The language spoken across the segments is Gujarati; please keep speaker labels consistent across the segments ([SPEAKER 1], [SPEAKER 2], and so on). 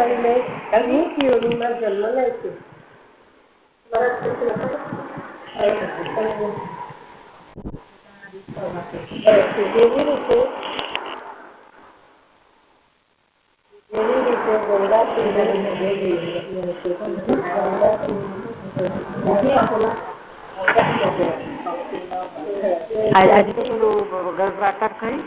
[SPEAKER 1] કરીને અગ્નિકીઓનીમાં જન્મ લે છે જેવી રીતે જેવી રીતે ગંગાસિંહ
[SPEAKER 2] આજે થોડું ગરબા કરી.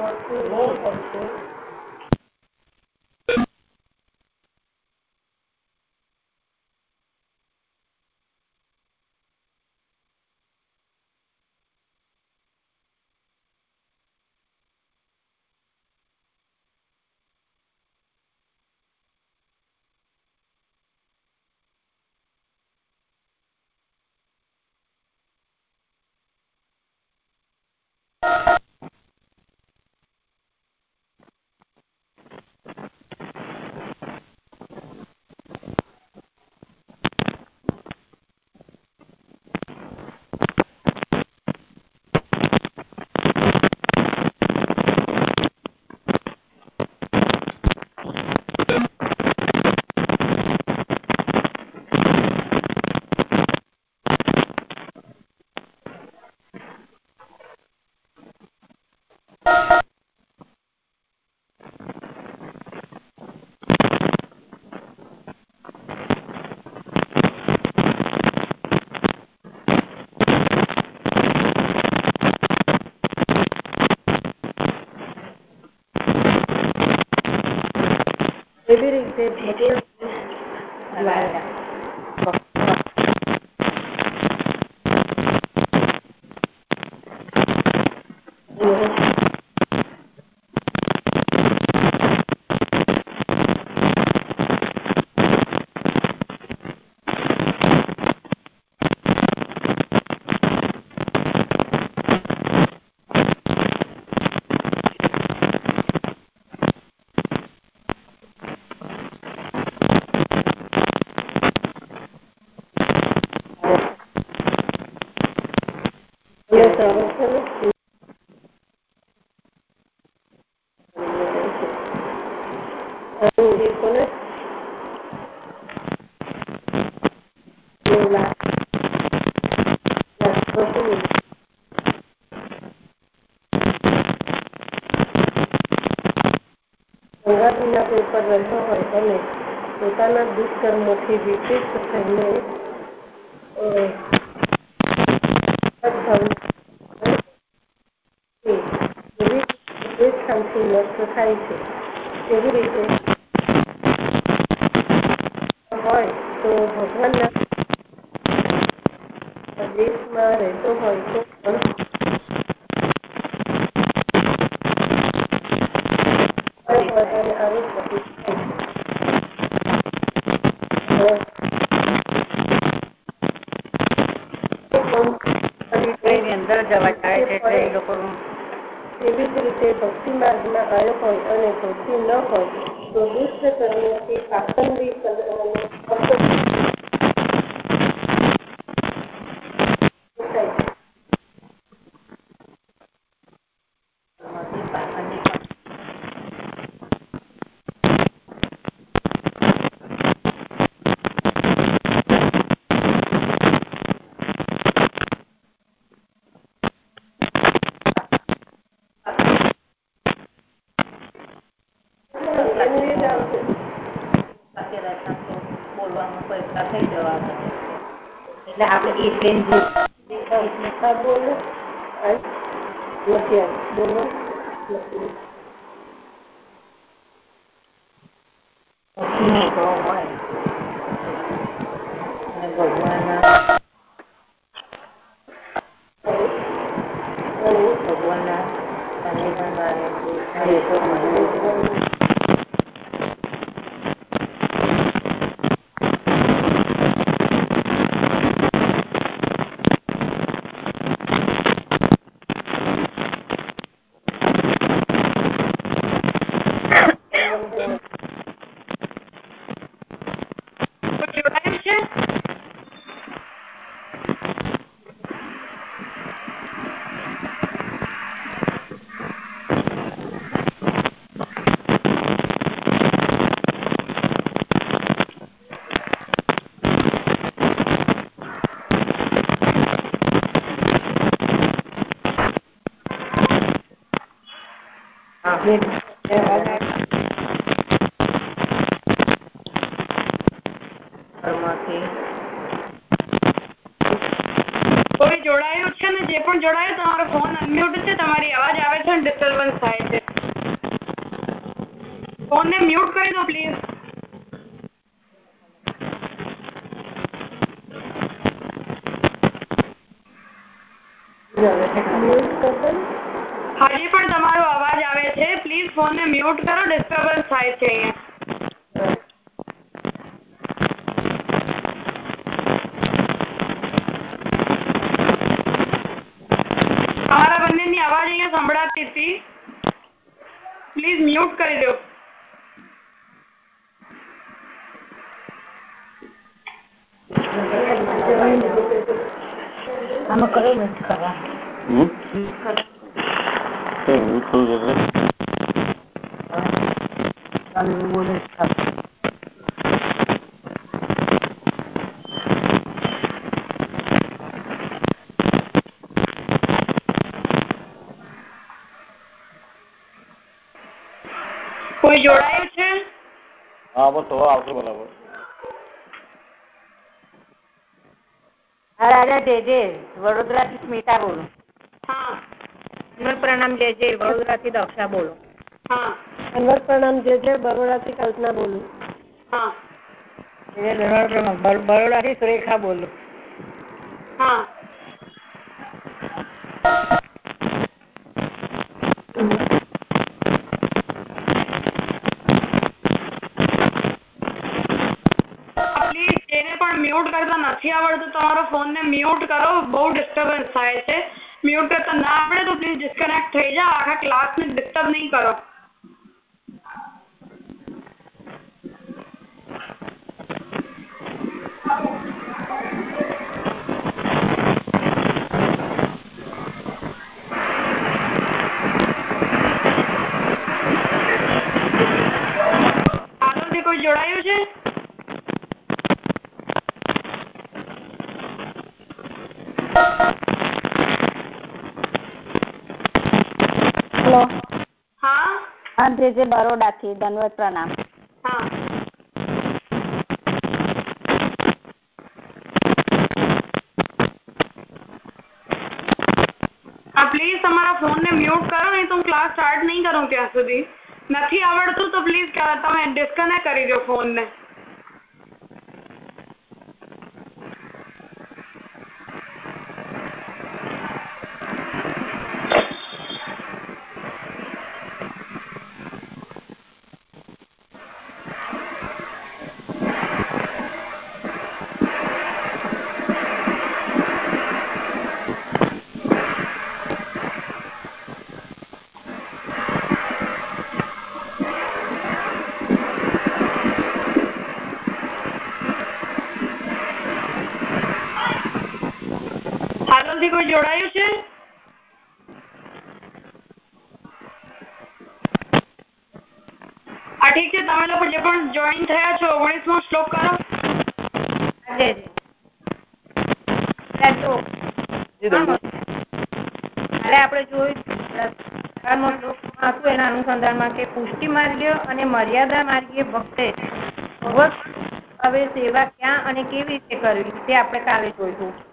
[SPEAKER 1] રીતે દ્વારા
[SPEAKER 2] Cristo. ઈ બેન દેખા
[SPEAKER 1] દેખા બોલો. બોલો.
[SPEAKER 3] જોડાયું છે ને, જે પણ જોડાયું, તમારો ફોન તમારી છે ને ડિસ્ટર્બન્સ થાય છે. હજી, પણ તમારો અવાજ આવે છે. પ્લીઝ ફોન ને મ્યુટ કરો ડિસ્ટર્બન્સ થાય છે અહીંયા તમારા બંનેની અવાજ અહીંયા સંભળાતી હતી પ્લીઝ મ્યુટ કરી દો
[SPEAKER 2] આમાં કયો મિસ કરવા
[SPEAKER 4] હમ? કેમ એવું થોડું જશે?
[SPEAKER 2] તમે એવું બોલે છે ખબર.
[SPEAKER 3] કોઈ જોડાયું છે
[SPEAKER 4] હા બસ હવે આવશે બરાબર.
[SPEAKER 2] હા રાજા જય જય. વડોદરાથી સ્મિતા બોલું.
[SPEAKER 3] હા.
[SPEAKER 2] અમર પ્રણામ જય જય. વડોદરાથી દક્ષા બોલું.
[SPEAKER 3] હા.
[SPEAKER 1] અનવર પ્રણામ જે છે બરોડાથી કલ્પના બોલું.
[SPEAKER 3] હા.
[SPEAKER 2] બરોડાથી સુરેખા બોલું
[SPEAKER 3] હા પ્લીઝ જેને પણ મ્યુટ કરતા નથી આવડતું તમારો ફોન ને મ્યુટ કરો. બહુ ડિસ્ટર્બન્સ થાય છે. મ્યુટ કરતા ના આવડે તો પ્લીઝ ડિસ્કનેક્ટ થઈ જાઓ. આખા ક્લાસ ને ડિસ્ટર્બ નહીં કરો. હા
[SPEAKER 5] જે જે બરોડાથી દંડવત પ્રણામ.
[SPEAKER 3] હા. હા પ્લીઝ તમારા ફોન ને મ્યુટ કરો, નહીં તો હું ક્લાસ સ્ટાર્ટ નહીં કરું ત્યાં સુધી. નથી આવડતું તો પ્લીઝ તમે ડિસ્કનેક્ટ કરી દો ફોન આગળથી કોઈ જોડાયું છે? આ ઠીક છે તમે લોકો જે પણ જોઈન થયા છો ઓગણીસમો શ્લોક કરો.
[SPEAKER 2] આપણે જોયું એના અનુસંધાનમાં કે પુષ્ટિ માર્ગીય અને મર્યાદા માર્ગીય ભક્તે ભગવત હવે સેવા ક્યાં અને કેવી રીતે કરવી તે આપણે કાલે જોઈશું.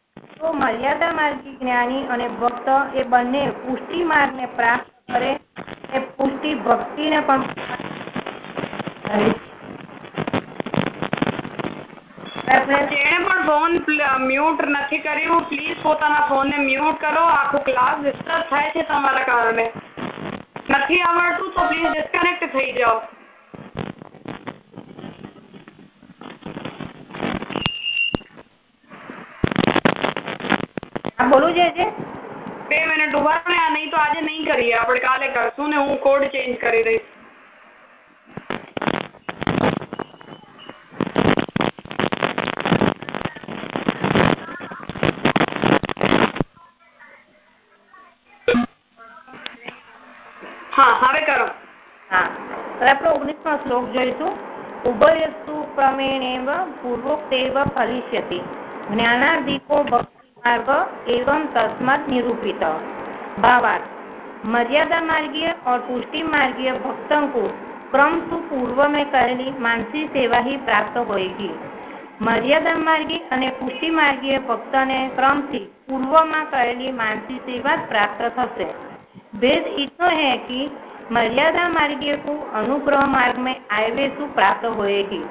[SPEAKER 2] તો મર્યાદા માર્ગી જ્ઞાની અને ભક્ત એ બંને પુષ્ટિ માર્ગને પ્રાપ્ત કરે, એ પુષ્ટિ ભક્તિને પણ
[SPEAKER 3] જેણે પણ ફોન મ્યુટ નથી કર્યું. પ્લીઝ પોતાના ફોન ને મ્યુટ કરો. આખો ક્લાસ ડિસ્ટર્બ થાય છે તમારા કારણે. નથી આવડતું તો પ્લીઝ ડિસ્કનેક્ટ થઈ જાઓ.
[SPEAKER 2] બોલું છે
[SPEAKER 3] બે મિનિટ ઊભા રહો આ નહીં તો આજે નહીં કરીએ. આપણે કાલે કરશું ને હું કોડ ચેન્જ કરી દઈશ. હા હવે કરો.
[SPEAKER 2] હા. આપણે ઓગણીસમો શ્લોક જોઈશું. ઉભયસ્તુ પ્રમેણેવ પૂર્વોક્તેવ ફલિષ્યતિ. જ્ઞાનાર્ધિકો मार्ग एवं तस्मत निरूपित। भावार्थ मर्यादा मार्गीय और पुष्टि मार्गीय भक्तों को क्रम तो पूर्व में कहेली मानसी सेवा ही प्राप्त होगी मर्यादा मार्गी और पुष्टि मार्गीय भक्त ने क्रम ભક્તને पूर्व में કરેલી માનસી सेवा प्राप्त होते भेद इतना है कि मर्यादा मार्गीय को अनुग्रह मार्ग में आयवे प्राप्त होगी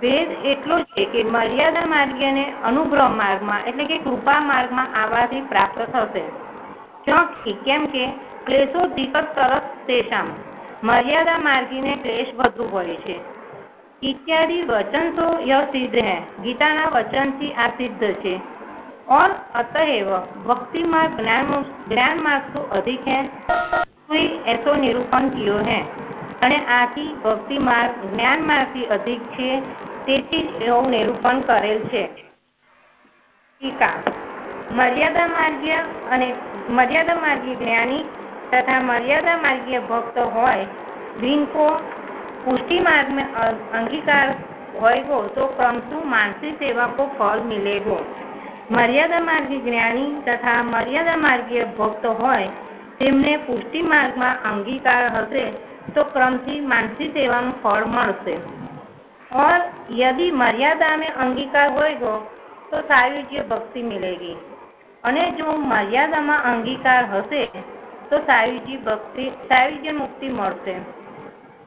[SPEAKER 2] ભેદ એટલો છે કે મર્યાદા માર્ગીયને અનુગ્રહ માર્ગમાં એટલે કે કૃપા માર્ગમાં આવવાથી પ્રાપ્ત થશે ક્યોંકि કેમ કે ક્લેશો દીકત તરફ તેષામ મર્યાદા માર્ગીને ક્લેશ વધુ હોય છે इत्यादि वचन तो यह सिद्ध है गीता वचन થી આ સિદ્ધ છે और अतएव भक्ति मार्ग ज्ञान ज्ञान मार्ग तो अधिक है कोई ऐसो निरूपण कियो है અને આથી ભક્તિ માર્ગ જ્ઞાન માર્ગથી અધિક છે, તેથી જ નિરૂપણ કરેલ છે. મર્યાદા માર્ગીય અને મર્યાદા માર્ગીય જ્ઞાની તથા મર્યાદા માર્ગીય ભક્ત હોય ગ્રીનકો પુષ્ટિ માર્ગ में અંગીકાર होएगो तो क्रमशु मानसी सेवा को फल मिलेगो મર્યાદા માર્ગી જ્ઞાની તથા મર્યાદા માર્ગીય ભક્ત હોય, તેમને પુષ્ટિ માર્ગમાં અંગીકાર હશે तो क्रमથી માનસી સેવાનું ફળ મળશે. और यदि मर्यादा में अंगीकार होएगो तो સાયુજ્ય ભક્તિ મિલેગી. અને જો મર્યાદામાં અંગીકાર હશે तो सायुजी भक्ति सायुज्य मुक्ति મળશે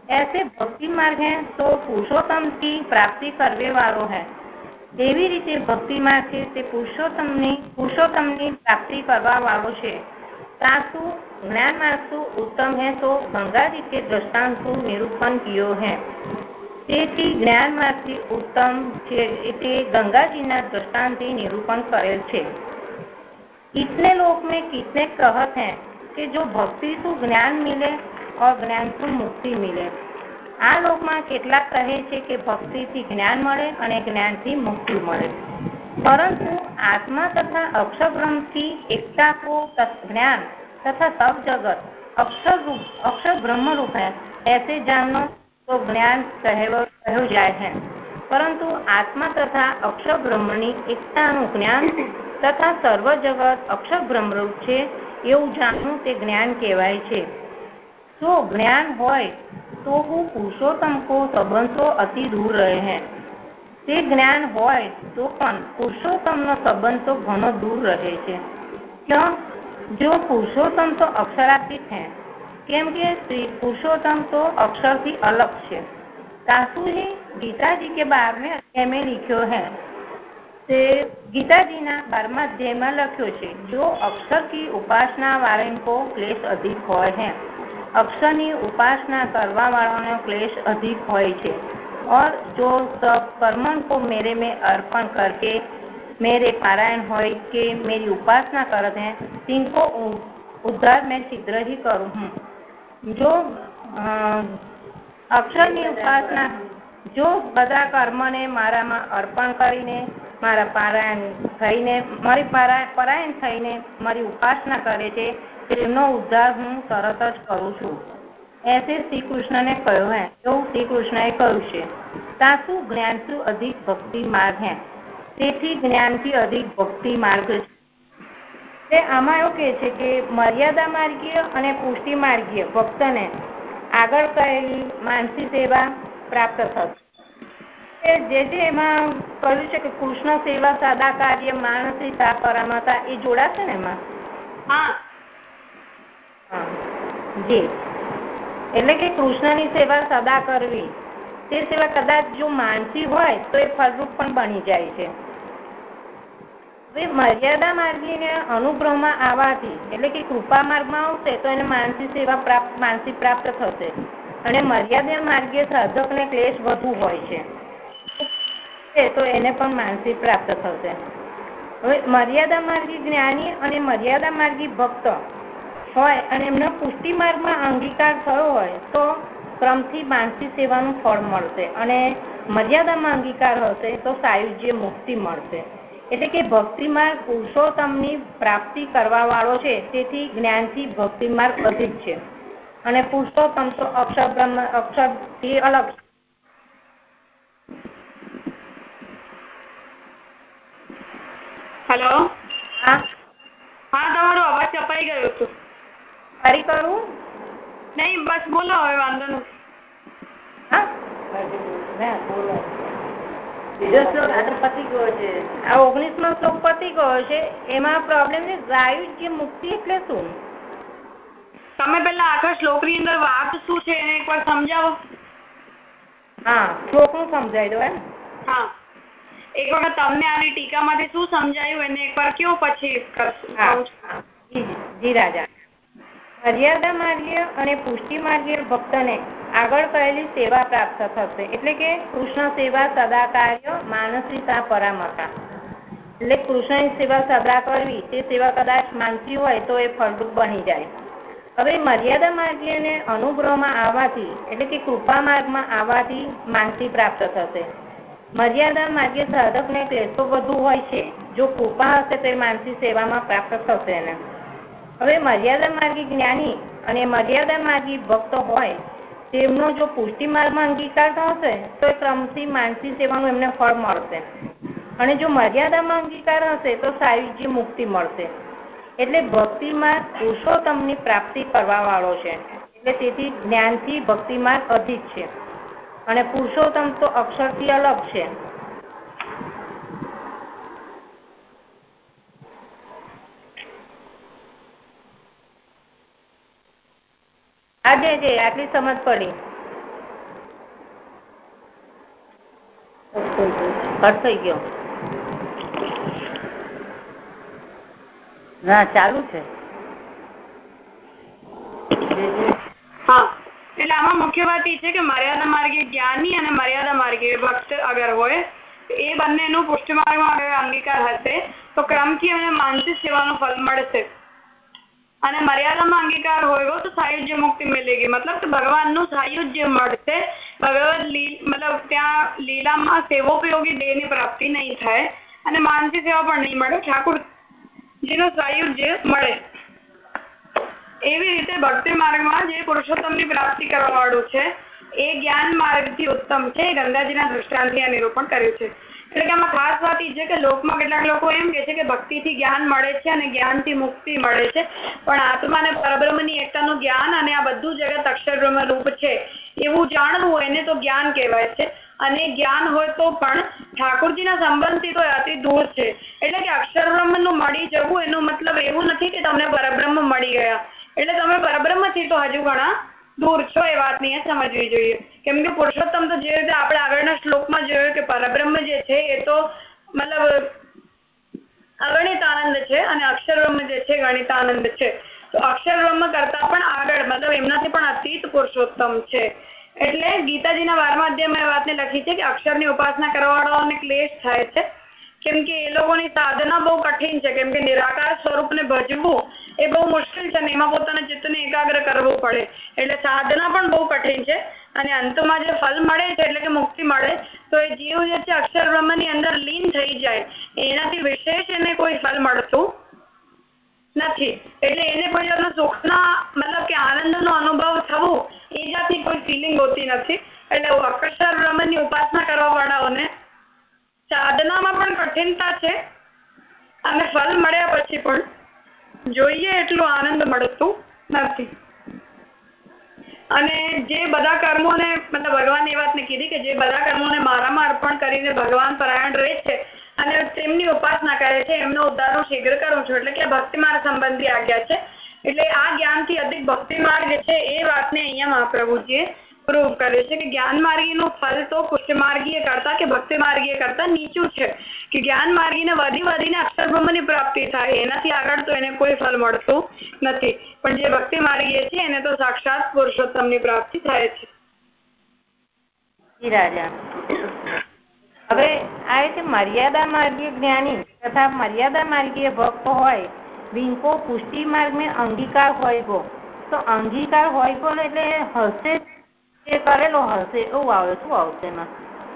[SPEAKER 2] ऐसे भक्ति मार्ग है तो पुरुषोत्तम की प्राप्ति करने वालों है એવી રીતે ભક્તિ માર્ગ પુરુષોત્તમની પુરુષોત્તમની પુરુષોત્તમની પ્રાપ્તિ કરવા વાળો છે. તાસુ ज्ञान मार्ग उत्तम है तो गंगा जी के दृष्टांत को निरूपण कियो है તેથી જ્ઞાન માર્ગથી ઉત્તમ છે તે ગંગાજીના દ્રષ્ટાંતથી નિરૂપણ કરેલ છે इतने लोक में कितने कहत हैं कि जो भक्ति से ज्ञान मिले और ज्ञान से मुक्ति मिले આ લોકમાં કેટલાક કહે છે કે ભક્તિથી જ્ઞાન મળે અને જ્ઞાનથી મુક્તિ મળે પરંતુ આત્મા તથા અક્ષર બ્રહ્મથી એકતા को ज्ञान તથા સબ જગત. અક્ષર રૂપ અક્ષર બ્રહ્મ રૂપ હે. એસે જાણો તો જ્ઞાન કહ્યું જાય છે પરંતુ આત્મા તથા અક્ષર બ્રહ્મની એકતાનું જ્ઞાન તથા સર્વ જગત અક્ષર બ્રહ્મરૂપ છે એવું જાણવું તે જ્ઞાન કહેવાય છે. જો જ્ઞાન હોય તો હું પુરુષોત્તમ કો સંબંધો અતિ દૂર રહે હે. તે જ્ઞાન હોય તો પણ પુરુષોત્તમનો સંબંધ તો ઘણો દૂર રહે છે. ક્યાં જો પુરુષોત્તમ તો અક્ષરાતીત છે, કેમ કે સ્ત્રી પુરુષोत्तम तो अक्षर થી અલગ છે. સાસુ ही गीताजी के બારમે અધ્યાય में તે ગીતાજીના બારમા અધ્યાયમાં લખ્યો છે, જો અક્ષર કી ઉપાસના વાળાને કો ક્લેશ અધિક હોય હે. અક્ષરની ઉપાસના કરવા વાળાનો ક્લેશ અધિક હોય છે. और जो सब कर्मन को मेरे में अर्पण करके मेरे पारायण હોય કે मेरी उपासना करत हैं तिनको उद्धार मैं शीघ्र ही करूँ हूँ जो અક્ષરની ઉપાસના જો બધા કર્મને મારામાં અર્પણ કરીને મારા પારાયણ થઈને મારી પરાયણ થઈને મારી ઉપાસના કરે છે તેમનો ઉદ્ધાર હું તરત જ કરું છું ऐसे श्री कृष्ण ने કહ્યું હે એવું શ્રી કૃષ્ણએ કહ્યું છે સાસુ જ્ઞાનથી અધિક ભક્તિ માર્ગ હે તેથી જ્ઞાનથી અધિક ભક્તિ માર્ગ છે. તે આમાં એવું કહે છે કે મર્યાદા માર્ગીય અને પુષ્ટિ માર્ગીય ભક્તને આગળ કરેલી માનસી સેવા પ્રાપ્ત થશે. જે જે એમાં કહ્યું છે કે કૃષ્ણ સેવા સાદા કાર્ય માણસી સા પરામતા એ જોડાશે ને એમાં?
[SPEAKER 3] હા.
[SPEAKER 2] જી. એટલે કે કૃષ્ણની સેવા સદા કરવી. તે સેવા કદાચ જો માનસી હોય તો એ ફળરૂપ પણ બની જાય છે. મર્યાદા માર્ગીને અનુગ્રહમાં આવવાથી, એટલે કે કૃપા માર્ગમાં આવશે, તો એને માનસી સેવા પ્રાપ્ત, માનસી પ્રાપ્ત થશે. અને મર્યાદા માર્ગીય સાધકને ક્લેશ વધુ હોય છે. તો એને પણ માનસી પ્રાપ્ત થશે. હવે મર્યાદા માર્ગી જ્ઞાની અને મર્યાદા માર્ગી ભક્ત હોય અને એમનો પુષ્ટિ માર્ગમાં અંગીકાર થયો હોય, તો ક્રમથી માનસી સેવાનું ફળ મળશે. અને મર્યાદામાં અંગીકાર હશે, તો સાયુજ્ય મુક્તિ મળશે. એટલે કે ભક્તિ માર્ગ પુરુષોત્તમની પ્રાપ્તિ કરવા વાળો છે તેથી જ્ઞાનથી ભક્તિ માર્ગ અધિક છે. અને પુરુષોત્તમ તો અક્ષર બ્રહ્મ અક્ષરથી અલગ
[SPEAKER 3] હેલો?
[SPEAKER 2] હા?
[SPEAKER 3] હા તમારો અવાજ કપાઈ ગયો હતો.
[SPEAKER 2] ફરી કરું?
[SPEAKER 3] નહીં બસ બોલો હવે વાંધો નથી.
[SPEAKER 2] હા? બોલો.
[SPEAKER 1] બીજો શ્લોક આ તો પતી ગયો છે.
[SPEAKER 2] આ ઓગણીસમો શ્લોક પતી ગયો છે. એમાં પ્રોબ્લેમ છે સાયુજ્ય મુક્તિ એટલે શું?
[SPEAKER 3] તમે પેલા આખા શ્લોકની અંદર વાત શું છે એને એકવાર સમજાવો.
[SPEAKER 2] હા શ્લોકનું સમજાવી દો એમ.
[SPEAKER 3] હા. એક વખત તમને આની ટીકામાંથી શું સમજાયું એને એકવાર કયો પછી.
[SPEAKER 2] જી જી રાજા. મર્યાદા માર્ગીય અને પુષ્ટિ માર્ગીય ભક્તને આગળ કહેલી સેવા પ્રાપ્ત થશે. એટલે કે કૃષ્ણ સેવા સદા કાર્ય માનસીતા પરામતા એટલે કૃષ્ણની સેવા સદા કરવી, તે સેવા કદાચ માનસી હોય તો એ ફળરૂપ બની જાય. હવે મર્યાદા માર્ગીયને અનુગ્રહમાં આવવાથી, એટલે કે કૃપા માર્ગમાં આવવાથી માનસી પ્રાપ્ત થશે. મર્યાદા માર્ગે સાધકને ક્લેશો વધુ હોય છે, જો કૃપા હશે તો એ માનસી સેવામાં પ્રાપ્ત થશે એને. હવે મર્યાદા માર્ગી જ્ઞાની અને મર્યાદા માર્ગી ભક્ત હોય તેમનો જો પુષ્ટિ માર્ગમાં અંગીકાર થશે, તો એ ક્રમથી માનસી સેવાનું એમને ફળ મળશે. અને જો મર્યાદામાં અંગીકાર હશે, તો સાયુજ્ય મુક્તિ મળશે. એટલે ભક્તિ માર્ગ પુરુષોત્તમની પ્રાપ્તિ કરવા વાળો છે. એટલે તેથી જ્ઞાનથી ભક્તિ માર્ગ અધિક છે. અને પુરુષોત્તમ તો અક્ષરથી અલગ છે. આજે જે આટલી સમજ પડી. કટ થઈ ગયો.
[SPEAKER 1] ના, ચાલુ છે.
[SPEAKER 3] હા. એટલે આમાં મુખ્ય વાત એ છે કે મર્યાદા માર્ગે જ્ઞાની અને મર્યાદા માર્ગે ભક્ત અગર હોય એ બંનેનું પુષ્ટિ માર્ગમાં અંગીકાર હશે, તો ક્રમથી એમને માનસિક સેવાનું ફળ મળશે. અને મર્યાદામાં અંગીકાર હોય તો સાયુજ્ય મુક્તિ મિલેગી. મતલબ કે ભગવાનનું સાયુજ્ય મળશે ભગવત મતલબ ત્યાં લીલામાં સેવોપયોગી દેહની પ્રાપ્તિ નહીં થાય અને માનસી સેવા પણ નહીં મળે. ઠાકુર જેનું સાયુજ્ય મળે. એવી રીતે ભક્તિ માર્ગમાં જે પુરુષોત્તમની પ્રાપ્તિ કરવા વાળું છે, એ જ્ઞાન માર્ગથી ઉત્તમ છે. ગંગાજીના દૃષ્ટાંતથી આ નિરૂપણ કર્યું છે. એટલે કે આમાં ખાસ વાત એ છે કે લોકમાં કેટલાક લોકો એમ કે છે કે ભક્તિથી જ્ઞાન મળે છે અને જ્ઞાનથી મુક્તિ મળે છે. પણ આત્મા અને પરબ્રહ્મની એકતાનું જ્ઞાન અને આ બધું જગત અક્ષર બ્રહ્મ રૂપ છે. એવું જાણવું હોય ને તો જ્ઞાન કહેવાય છે. અને જ્ઞાન હોય તો પણ ઠાકોરજીના સંબંધથી તો અતિ દૂર છે. એટલે કે અક્ષર બ્રહ્મનું મળી જવું એનો મતલબ એવું નથી કે તમને પરબ્રહ્મ મળી ગયા. એટલે તમે પરબ્રહ્મથી તો હજુ ઘણા દૂર છો એ વાતની અહીંયા સમજવી જોઈએ. કેમ કે પુરુષોત્તમ તો જે રીતે આપણે આગળના શ્લોકમાં જોયું કે પરબ્રહ્મ જે છે એ તો મતલબ અગણિત આનંદ છે અને અક્ષર બ્રહ્મ જે છે ગણિત આનંદ છે. તો અક્ષર બ્રહ્મ કરતા પણ આગળ મતલબ એમનાથી પણ અતીત પુરુષોત્તમ છે. એટલે ગીતાજીના બારમા અધ્યાયમાં એ વાતને લખી છે કે અક્ષરની ઉપાસના કરવાવાળાઓને ક્લેશ થાય છે. કેમ કે એ લોકોની સાધના બહુ કઠિન છે. કેમ કે નિરાકાર સ્વરૂપને ભજવું એ બહુ મુશ્કેલ છે એમાં પોતાના ચિત્તને એકાગ્ર કરવું પડે. એટલે સાધના પણ બહુ કઠિન છે અને અંતમાં જે ફલ મળે છે એટલે કે મુક્તિ મળે, તો એ જીવ જે છે અક્ષર બ્રહ્મની અંદર લીન થઈ જાય. એનાથી વિશેષ એને કોઈ ફલ મળતું નથી. એટલે એને કોઈ જાતનો સુખના, મતલબ કે આનંદનો અનુભવ થવો, એ જાતની કોઈ ફિલિંગ હોતી નથી. એટલે અક્ષર બ્રહ્મની ઉપાસના કરવા વાળાઓને સાધનામાં પણ કઠિનતા છે. અને ફલ મળ્યા પછી પણ જોઈએ એટલું આનંદ મળતું નથી. અને જે બધા કર્મોને મતલબ ભગવાન એ વાતને કીધી કે જે બધા કર્મોને મારામાં અર્પણ કરીને ભગવાન પરાયણ રહે છે અને તેમની ઉપાસના કરે છે, એમનો ઉદ્ધાર હું શીઘ્ર કરું છું. એટલે કે ભક્તિ માર્ગ સંબંધી આજ્ઞા છે. એટલે આ જ્ઞાનથી અધિક ભક્તિ માર્ગ છે એ વાતને અહીંયા મહાપ્રભુજીએ प्रूव करे। कि ज्ञान मार्गी नु फल तो पुष्ट मार्गीय करता के भक्ति मार्गीय करता, नीचु कि ज्ञान मार्गी ने
[SPEAKER 2] वी वी ने अक्षर ब्रह्म प्राप्ति थे आग तो कोई फल मत नहीं भक्ति मार्गीय तो साक्षात पुरुषोत्तम प्राप्ति थे अंगीकार हो तो अंगीकार हो हसे એ કરેલો હશે એવું આવે, શું આવશે એમાં?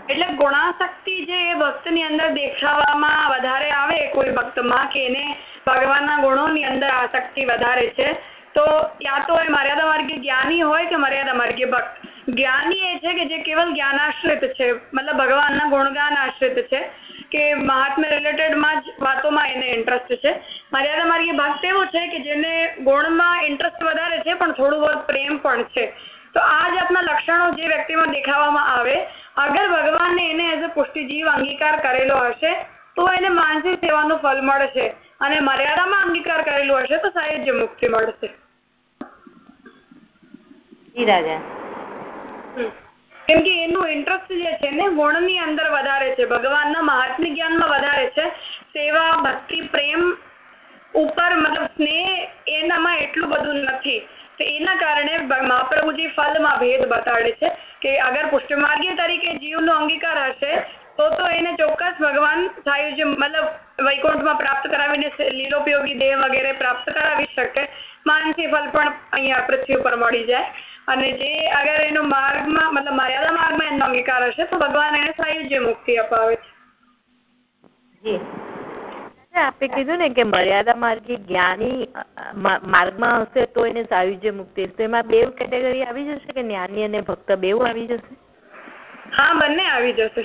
[SPEAKER 3] એટલે ગુણાશક્તિ જે એ ભક્તની અંદર દેખાવામાં વધારે આવે, કોઈ ભક્તમાં કે એને ભગવાનના ગુણોની અંદર આસક્તિ વધારે છે, તો યા તો એ મર્યાદા માર્ગીય જ્ઞાની હોય કે મર્યાદા ભક્ત? જે મતલબ ભગવાનના ગુણગાન આશ્રિત છે, કે મહાત્મા રિલેટેડમાં જ વાતોમાં એને ઇન્ટરેસ્ટ છે. મર્યાદા માર્ગે ભક્ત એવો છે કે જેને ગુણમાં ઇન્ટરેસ્ટ વધારે છે, પણ થોડું બહુ પ્રેમ પણ છે. તો આ જાતના લક્ષણો જે વ્યક્તિમાં દેખાવામાં આવે અગર ભગવાનને એને એઝ અ પુષ્ટિજીવ અંગીકાર કરેલો હશે તો એને માનસિક સેવાનું ફળ મળશે અને મર્યાદામાં અંગીકાર કરેલું હશે તો સાયુજ્ય મુક્તિ મળશે. કેમ કે એનું ઇન્ટરેસ્ટ જે છે ને ગુણની અંદર વધારે છે ભગવાનના મહાત્મ્ય જ્ઞાનમાં વધારે છે સેવા ભક્તિ પ્રેમ ઉપર મતલબ સ્નેહ એનામાં એટલું બધું નથી. તો એના કારણે મહાપ્રભુજી ફલમાં ભેદ બતાડે છે કે અગર પુષ્ટિમાર્ગી તરીકે જીવનો અંગીકાર હશે, તો તો એને ચોક્કસ ભગવાન સાયુજ્ય મતલબ વૈકુંઠમાં પ્રાપ્ત કરાવીને લીલોપયોગી દેહ વગેરે પ્રાપ્ત કરાવી શકે, માનસી ફલ પણ અહીંયા પૃથ્વી ઉપર મળી જાય. અને જે અગર એનો માર્ગમાં, મતલબ મર્યાદા માર્ગમાં એનો અંગીકાર હશે, તો ભગવાન એને સાયુજ્ય મુક્તિ અપાવે છે.
[SPEAKER 6] આપે કીધું ને કે મર્યાદા માર્ગી જ્ઞાની માર્ગમાં હશે તો એને સાયુજ્ય મુક્તિ તો એમાં બે કેટેગરી આવી જશે કે જ્ઞાની અને ભક્ત બેવ આવી જશે
[SPEAKER 3] હા બંને આવી જશે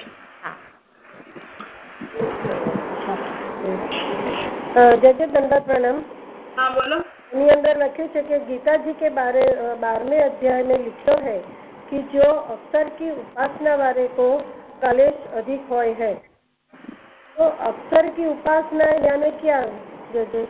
[SPEAKER 1] જય જય દંડા પ્રણામ
[SPEAKER 3] હા બોલો
[SPEAKER 1] એની અંદર લખ્યું છે કે गीताजी के बारे बारहवें अध्याय में लिखो है कि जो अक्षर की उपासना वाले को कलेश अधिक હોય है तो अक्षर की उपासना यानी क्या? जैसे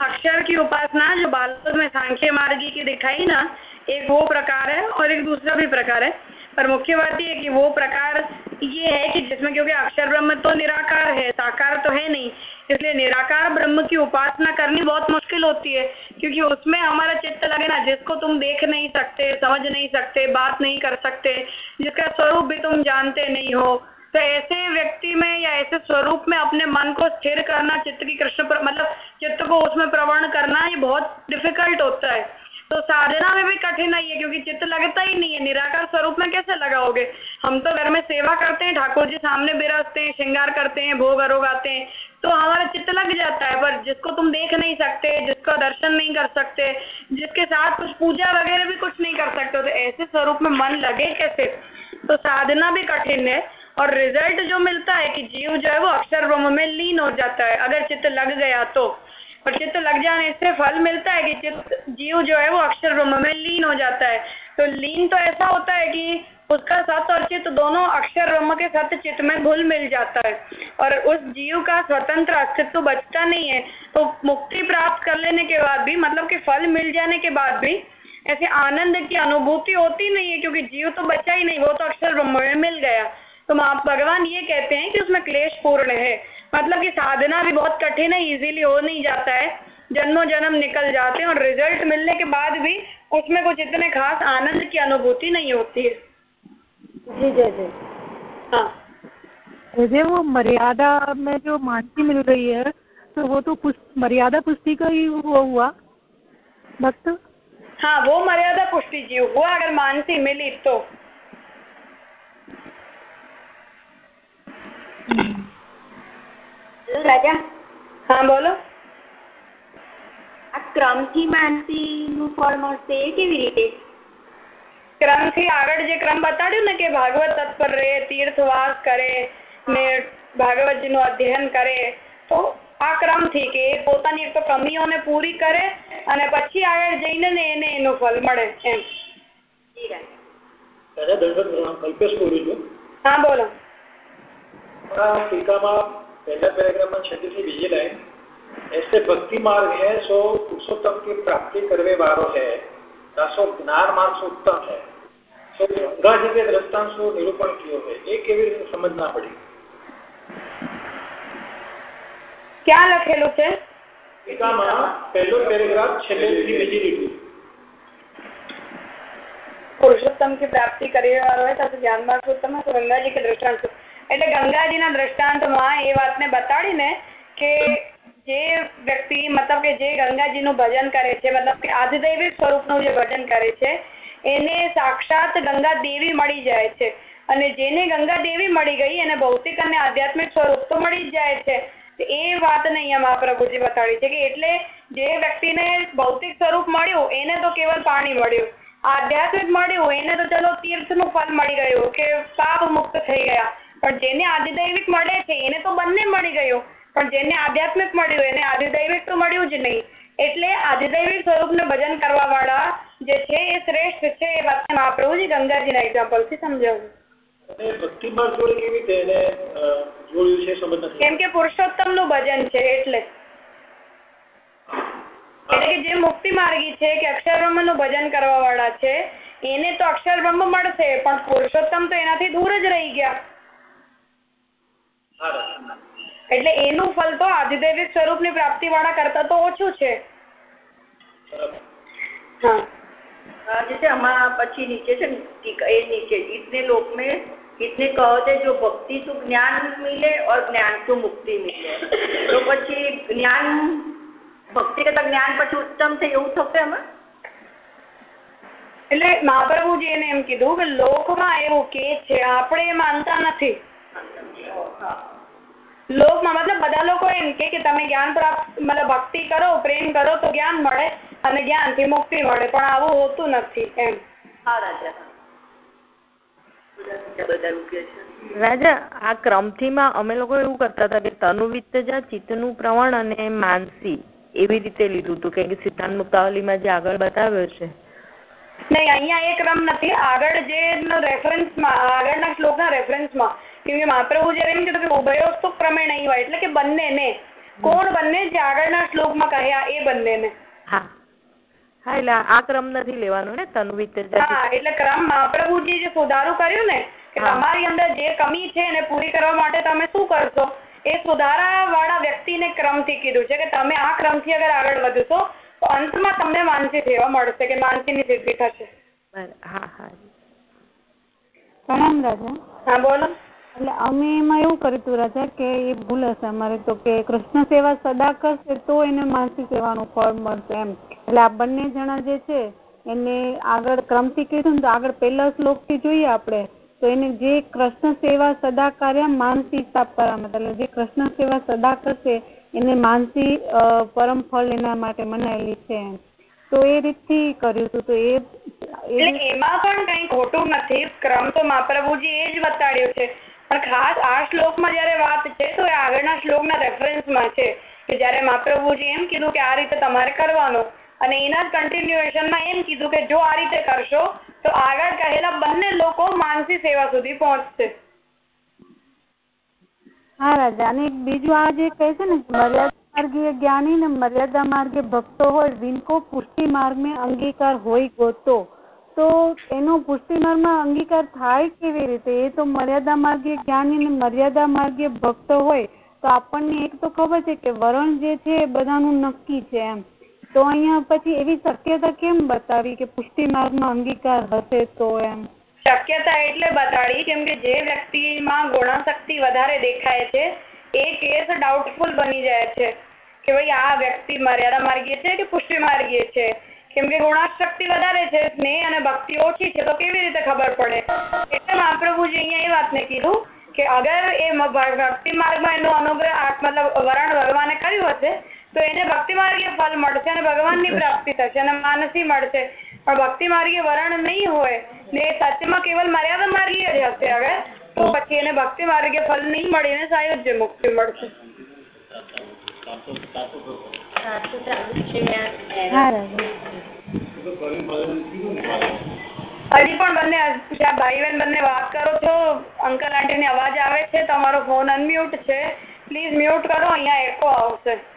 [SPEAKER 3] अक्षर की उपासना जो बालक में सांख्य मार्गी की दिखाई ना, एक वो प्रकार है और एक दूसरा भी प्रकार है। पर मुख्य बात ये है कि वो प्रकार ये है कि जिसमें क्योंकि अक्षर ब्रह्म तो निराकार है, साकार तो है नहीं। इसलिए निराकार ब्रह्म की उपासना करनी बहुत मुश्किल होती है, क्योंकि उसमें हमारा चित्त लगे ना, जिसको तुम देख नहीं सकते, समझ नहीं सकते, बात नहीं कर सकते, जिसका स्वरूप भी तुम जानते नहीं हो तो ऐसे व्यक्ति में या ऐसे स्वरूप में अपने मन को स्थिर करना, चित्त की कृष्ण मतलब चित्त को उसमें प्रवण करना ये बहुत डिफ़िकल्ट होता है। तो साधना में भी कठिनाई है, क्योंकि चित्त लगता ही नहीं है। निराकार स्वरूप में कैसे लगाओगे? हम तो घर में सेवा करते हैं, ठाकुर जी सामने बिराजते हैं, श्रृंगार करते हैं, भोग अरोग आते हैं। तो हमारा चित्त लग जाता है, पर जिसको तुम देख नहीं सकते, जिसका दर्शन नहीं कर सकते, जिसके साथ कुछ पूजा वगैरह भी कुछ नहीं कर सकते तो ऐसे स्वरूप में मन लगे कैसे? तो साधना भी कठिन है। और रिज़ल्ट जो मिलता है कि जीव जो है वो अक्षर ब्रह्म में लीन हो जाता है। अगर चित्त लग गया तो। और चित्त लग जाने से फल मिलता है कि चित्त जीव जो है वो अक्षर ब्रह्म में लीन हो जाता है। तो लीन तो ऐसा होता है कि उसका सत और चित्त दोनों अक्षर ब्रह्म के साथ चित्त में घुल मिल जाता है। और उस जीव का स्वतंत्र अस्तित्व बचता नहीं है। तो मुक्ति प्राप्त कर लेने के बाद भी मतलब कि फल मिल जाने के बाद भी, ऐसे आनंद की अनुभूति होती नहीं है, क्योंकि जीव तो बचा ही नहीं। वो तो अक्षर ब्रह्म में मिल गया। तो भगवान ये कहते हैं कि उसमें क्लेश पूर्ण है। मतलब कि साधना भी बहुत कठिन है इजीली हो नहीं जाता है। जन्मों जन्म निकल जाते हैं और रिज़ल्ट मिलने के बाद भी उसमें कुछ इतने खास आनंद की अनुभूति नहीं होती है।
[SPEAKER 1] जी जय जय
[SPEAKER 3] हाँ।
[SPEAKER 7] वो मर्यादा में जो मानसी मिल रही है तो वो तो मर्यादा पुष्टि का ही वो हुआ। भक्त?
[SPEAKER 3] हाँ वो मर्यादा पुष्टि जीव हुआ अगर मानसी मिली तो।
[SPEAKER 8] રાજા.
[SPEAKER 3] હા બોલો.
[SPEAKER 8] આ ક્રમથી માનસી નું ફળ મળશે એ કેવી રીતે?
[SPEAKER 3] ક્રમથી આગળ જે ક્રમ બતાડ્યું ને કે ભાગવત તત્પર રહે તીર્થવાસ કરે ને ભાગવતજી નું અધ્યયન કરે તો આ ક્રમથી કે એ પોતાની એક તો કમીઓને પૂરી કરે અને પછી આગળ જઈને ને એને એનું ફળ મળે એમ.
[SPEAKER 9] હા બોલું. છું
[SPEAKER 3] હા બોલો
[SPEAKER 9] ટીકામાં पहला पैराग्राफ में छठी से बीजी लाइन ऐसे भक्ति मार्ग है सो पुरुषोत्तम की प्राप्ति करवे वारो है सो ज्ञान मार्ग से उत्तम है सो गंगा जी के दृष्टांत सो निरूपण कियो है ये केवी રીતે સમજના પડી
[SPEAKER 3] ક્યાં લખેલું છે
[SPEAKER 9] ટીકામાં પહેલો પેરેગ્રાફ છેલ્લેથી બીજી લીટી
[SPEAKER 3] પુરુષોત્તમ की प्राप्ति કરી વાળો હોય તો જ્ઞાન માર્ગ ઉત્તમ તો ગંગાજી કે દ્રષ્ટાંત એટલે ગંગાજીના દ્રષ્ટાંતમાં એ વાતને બતાડીને કે જે વ્યક્તિ મતલબ કે જે ગંગાજીનું ભજન કરે છે, મતલબ કે આધિદૈવિક સ્વરૂપનું જે ભજન કરે છે, એને સાક્ષાત ગંગા દેવી મળી જાય છે. અને જેને ગંગા દેવી મળી ગઈ, એને ભૌતિક અને આધ્યાત્મિક સ્વરૂપ તો મળી જ જાય છે. એ વાતને અહીંયા મહાપ્રભુજી બતાડી છે કે એટલે જે વ્યક્તિને ભૌતિક સ્વરૂપ મળ્યું, એને તો કેવલ પાણી મળ્યું. આધ્યાત્મિક મળ્યું, એને તો ચલો તીર્થનું ફળ મળી ગયું, કે પાપ મુક્ત થઈ ગયા. પણ જેને આદિદૈવિક મળે છે એને તો બંને મળી ગયું. પણ જેને આધ્યાત્મિક મળ્યું એને આદિદૈવિક તો મળ્યું જ નહીં. એટલે આદિદૈવિક સ્વરૂપને ભજન કરવા વાળા જે છે એ શ્રેષ્ઠ છે એ વાતને મહાપ્રભુજી ગંગાજીના એક્ઝામ્પલથી સમજાવ્યું
[SPEAKER 9] ભક્તિ માર્ગ જોડે કેવી રીતે એને જોડ્યું છે સમજ નથી?
[SPEAKER 3] કેમ કે પુરુષોત્તમનું ભજન છે એટલે. એટલે કે જે મુક્તિ માર્ગી છે કે અક્ષરનું ભજન કરવા વાળા છે એને તો અક્ષર મળશે પણ પુરુષોત્તમ તો એનાથી દૂર જ રહી ગયા. એટલે એનું ફળ તો આધિદૈવિક સ્વરૂપની પ્રાપ્તિ વાળા કરતા તો ઓછું છે
[SPEAKER 10] हाँ जैसे हमारा પછી નીચે છે એ નીચે इतने लोक में इतने कहते जो भक्ति तो ज्ञान मिले और ज्ञान तो मुक्ति मिले તો પછી જ્ઞાન ભક્તિ કરતા જ્ઞાન પછી ઉત્તમ છે એવું થશે એમાં
[SPEAKER 3] એટલે મહાપ્રભુજી એને એમ કીધું કે લોકમાં એવું કે છે આપણે એ માનતા નથી લોકમાં મતલબ બધા લોકો એમ કે કે તમે જ્ઞાન પ્રાપ્ત મતલબ ભક્તિ કરો પ્રેમ કરો તો જ્ઞાન મળે અને જ્ઞાનથી મુક્તિ મળે. પણ આવું હોતું નથી એમ.
[SPEAKER 10] રાજા. આ ક્રમ કે છે.
[SPEAKER 6] રાજા આ ક્રમથીમાં અમે લોકો એવું કરતા હતા કે તનુ વિત્તજા ચિત્તનું પ્રવણ અને માનસી એવી રીતે લીધું હતું. કે સિદ્ધાંત મુક્તાવલીમાં જે આગળ બતાવ્યો છે
[SPEAKER 3] નહીં અહીંયા એ ક્રમ નથી. આગળ જે રેફરન્સમાં આગળના શ્લોકના રેફરન્સમાં કે મહાપ્રભુ જયારે એમ કીધું કે ઉભયોસ્તુ ક્રમેણ હોય એટલે કે બંનેને. કોણ બંને? જે આગળના શ્લોકમાં કહ્યા એ બંનેને.
[SPEAKER 6] હા. હા એટલે આ ક્રમ નથી લેવાનો ને તનુ
[SPEAKER 3] હા એટલે ક્રમ મહાપ્રભુજી જે સુધારું કર્યું ને કે તમારી અંદર જે કમી છે એને પૂરી કરવા માટે તમે શું કરશો? એ સુધારા વાળા વ્યક્તિને ક્રમથી કીધું છે કે તમે આ ક્રમથી અગર આગળ વધશો અંતમાં તમને માનસી સેવા મળશે કે માનસીની સિદ્ધિ થશે.
[SPEAKER 6] હા હા.
[SPEAKER 7] પ્રણામ રાજા.
[SPEAKER 3] હા બોલો.
[SPEAKER 7] એટલે અમે એમાં એવું કર્યું હતું રાજા કે એ ભૂલ હશે અમારે તો કે કૃષ્ણ સેવા સદા કરશે તો એને માનસી સેવાનું ફળ મળશે એમ. એટલે આ બંને જણા જે છે એને આગળ ક્રમથી કીધું ને તો આગળ પહેલા શ્લોકથી જોઈએ આપણે તો એને જે કૃષ્ણ સેવા સદા કાર્ય માનસી પરામત એટલે જે કૃષ્ણ સેવા સદા કરશે એને માનસી પરમ ફળ એના માટે મનાયેલી છે. તો એ રીતથી કર્યું હતું. તો એ
[SPEAKER 3] એટલે એમાં પણ કઈ ખોટું નથી. ક્રમ તો મહાપ્રભુજી એ જ બતાડ્યો છે. પણ ખાસ આ શ્લોકમાં જયારે વાત છે તો એ આગળના શ્લોકના રેફરન્સમાં છે કે જયારે મહાપ્રભુજી એમ કીધું કે આ રીતે તમારે કરવાનું. અને એના જ કન્ટિન્યુએશનમાં એમ કીધું કે જો આ રીતે કરશો તો આગળ કહેલા બંને લોકો માનસી સેવા સુધી પહોંચશે.
[SPEAKER 7] હા, રાજા. અને બીજું આ જે કહે છે ને, મર્યાદા માર્ગે જ્ઞાની ને મર્યાદા માર્ગે ભક્તો હોય, વિનકો પુષ્ટિ માર્ગ में અંગીકાર હોય ગોતો. તો એનો પુષ્ટિ માર્ગમાં અંગીકાર થાય કેવી રીતે? એ તો મર્યાદા માર્ગે જ્ઞાની ને મર્યાદા માર્ગે ભક્તો હોય. તો આપણને એક તો ખબર છે કે વરણ જે છે એ બધાનું નક્કી છે એમ. તો અહીંયા પછી એવી શક્યતા કેમ બતાવી કે પુષ્ટિ માર્ગમાં અંગીકાર હશે તો એમ?
[SPEAKER 3] શક્યતા એટલે બતાડી કેમ કે જે વ્યક્તિમાં ગુણશક્તિ વધારે દેખાય છે, એ કેસ ડાઉટફુલ બની જાય છે કે ભાઈ આ વ્યક્તિ મર્યાદા માર્ગીય છે કે પુષ્ટિ માર્ગીય છે? કેમ કે ગુણાશક્તિ વધારે છે, સ્નેહ અને ભક્તિ ઓછી છે, તો કેવી રીતે ખબર પડે? એટલે મહાપ્રભુજી અહીંયા એ વાતને કીધું કે અગર એ ભક્તિ માર્ગમાં એનો અનુગ્રહ મતલબ વરણ ભગવાને કર્યું હશે, તો એને ભક્તિ માર્ગે ફલ મળશે અને ભગવાનની પ્રાપ્તિ થશે અને માનસી મળશે. પણ ભક્તિ માર્ગે વરણ નહીં હોય ને સત્યમાં કેવલ મર્યાદા માર્ગીય જ હશે હવે. તો પછી એને ભક્તિ માર્ગે ફલ નહીં મળે, એને સાયુજ્ય મુક્તિ મળશે. હજી પણ બંને ભાઈ બહેન બંને વાત કરો છો, અંકલ આંટી ની અવાજ આવે છે, તમારો ફોન અનમ્યુટ છે. પ્લીઝ મ્યુટ કરો, અહીંયા એકો આવશે.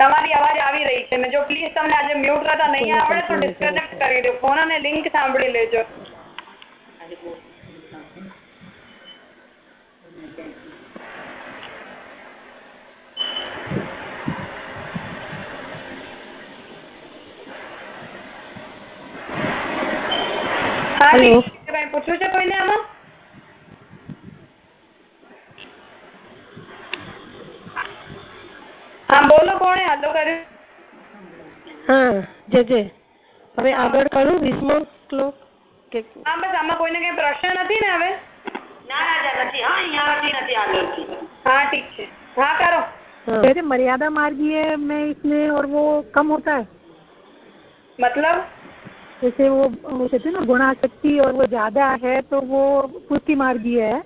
[SPEAKER 3] તમારી અવાજ આવી રહી છે. જો પ્લીઝ તમને આજે મ્યુટ કરતા નહીં આવડે તો ડિસ્કનેક્ટ કરી દો. ફોન અને લિંક સાંભળી લેજો. હા પૂછવું છે કોઈને આમાં? કોણે હલ્લો કર્યું
[SPEAKER 1] હા જે જે હવે આગળ કરું વીસમો શ્લોક કે
[SPEAKER 3] હા બસ આમાં કોઈને કઈ પ્રશ્ન નથી ને હવે
[SPEAKER 11] ના ના નથી હા અહીંયાથી નથી આગળથી
[SPEAKER 3] हाँ ठीक है हाँ करो
[SPEAKER 1] हाँ।
[SPEAKER 12] जैसे मर्यादा मार्गीय में इसमें और वो कम होता है
[SPEAKER 3] मतलब
[SPEAKER 12] जैसे वो वो कहते हैं ना गुणाशक्ति और वो ज्यादा है तो वो पुष्टि मार्गीय है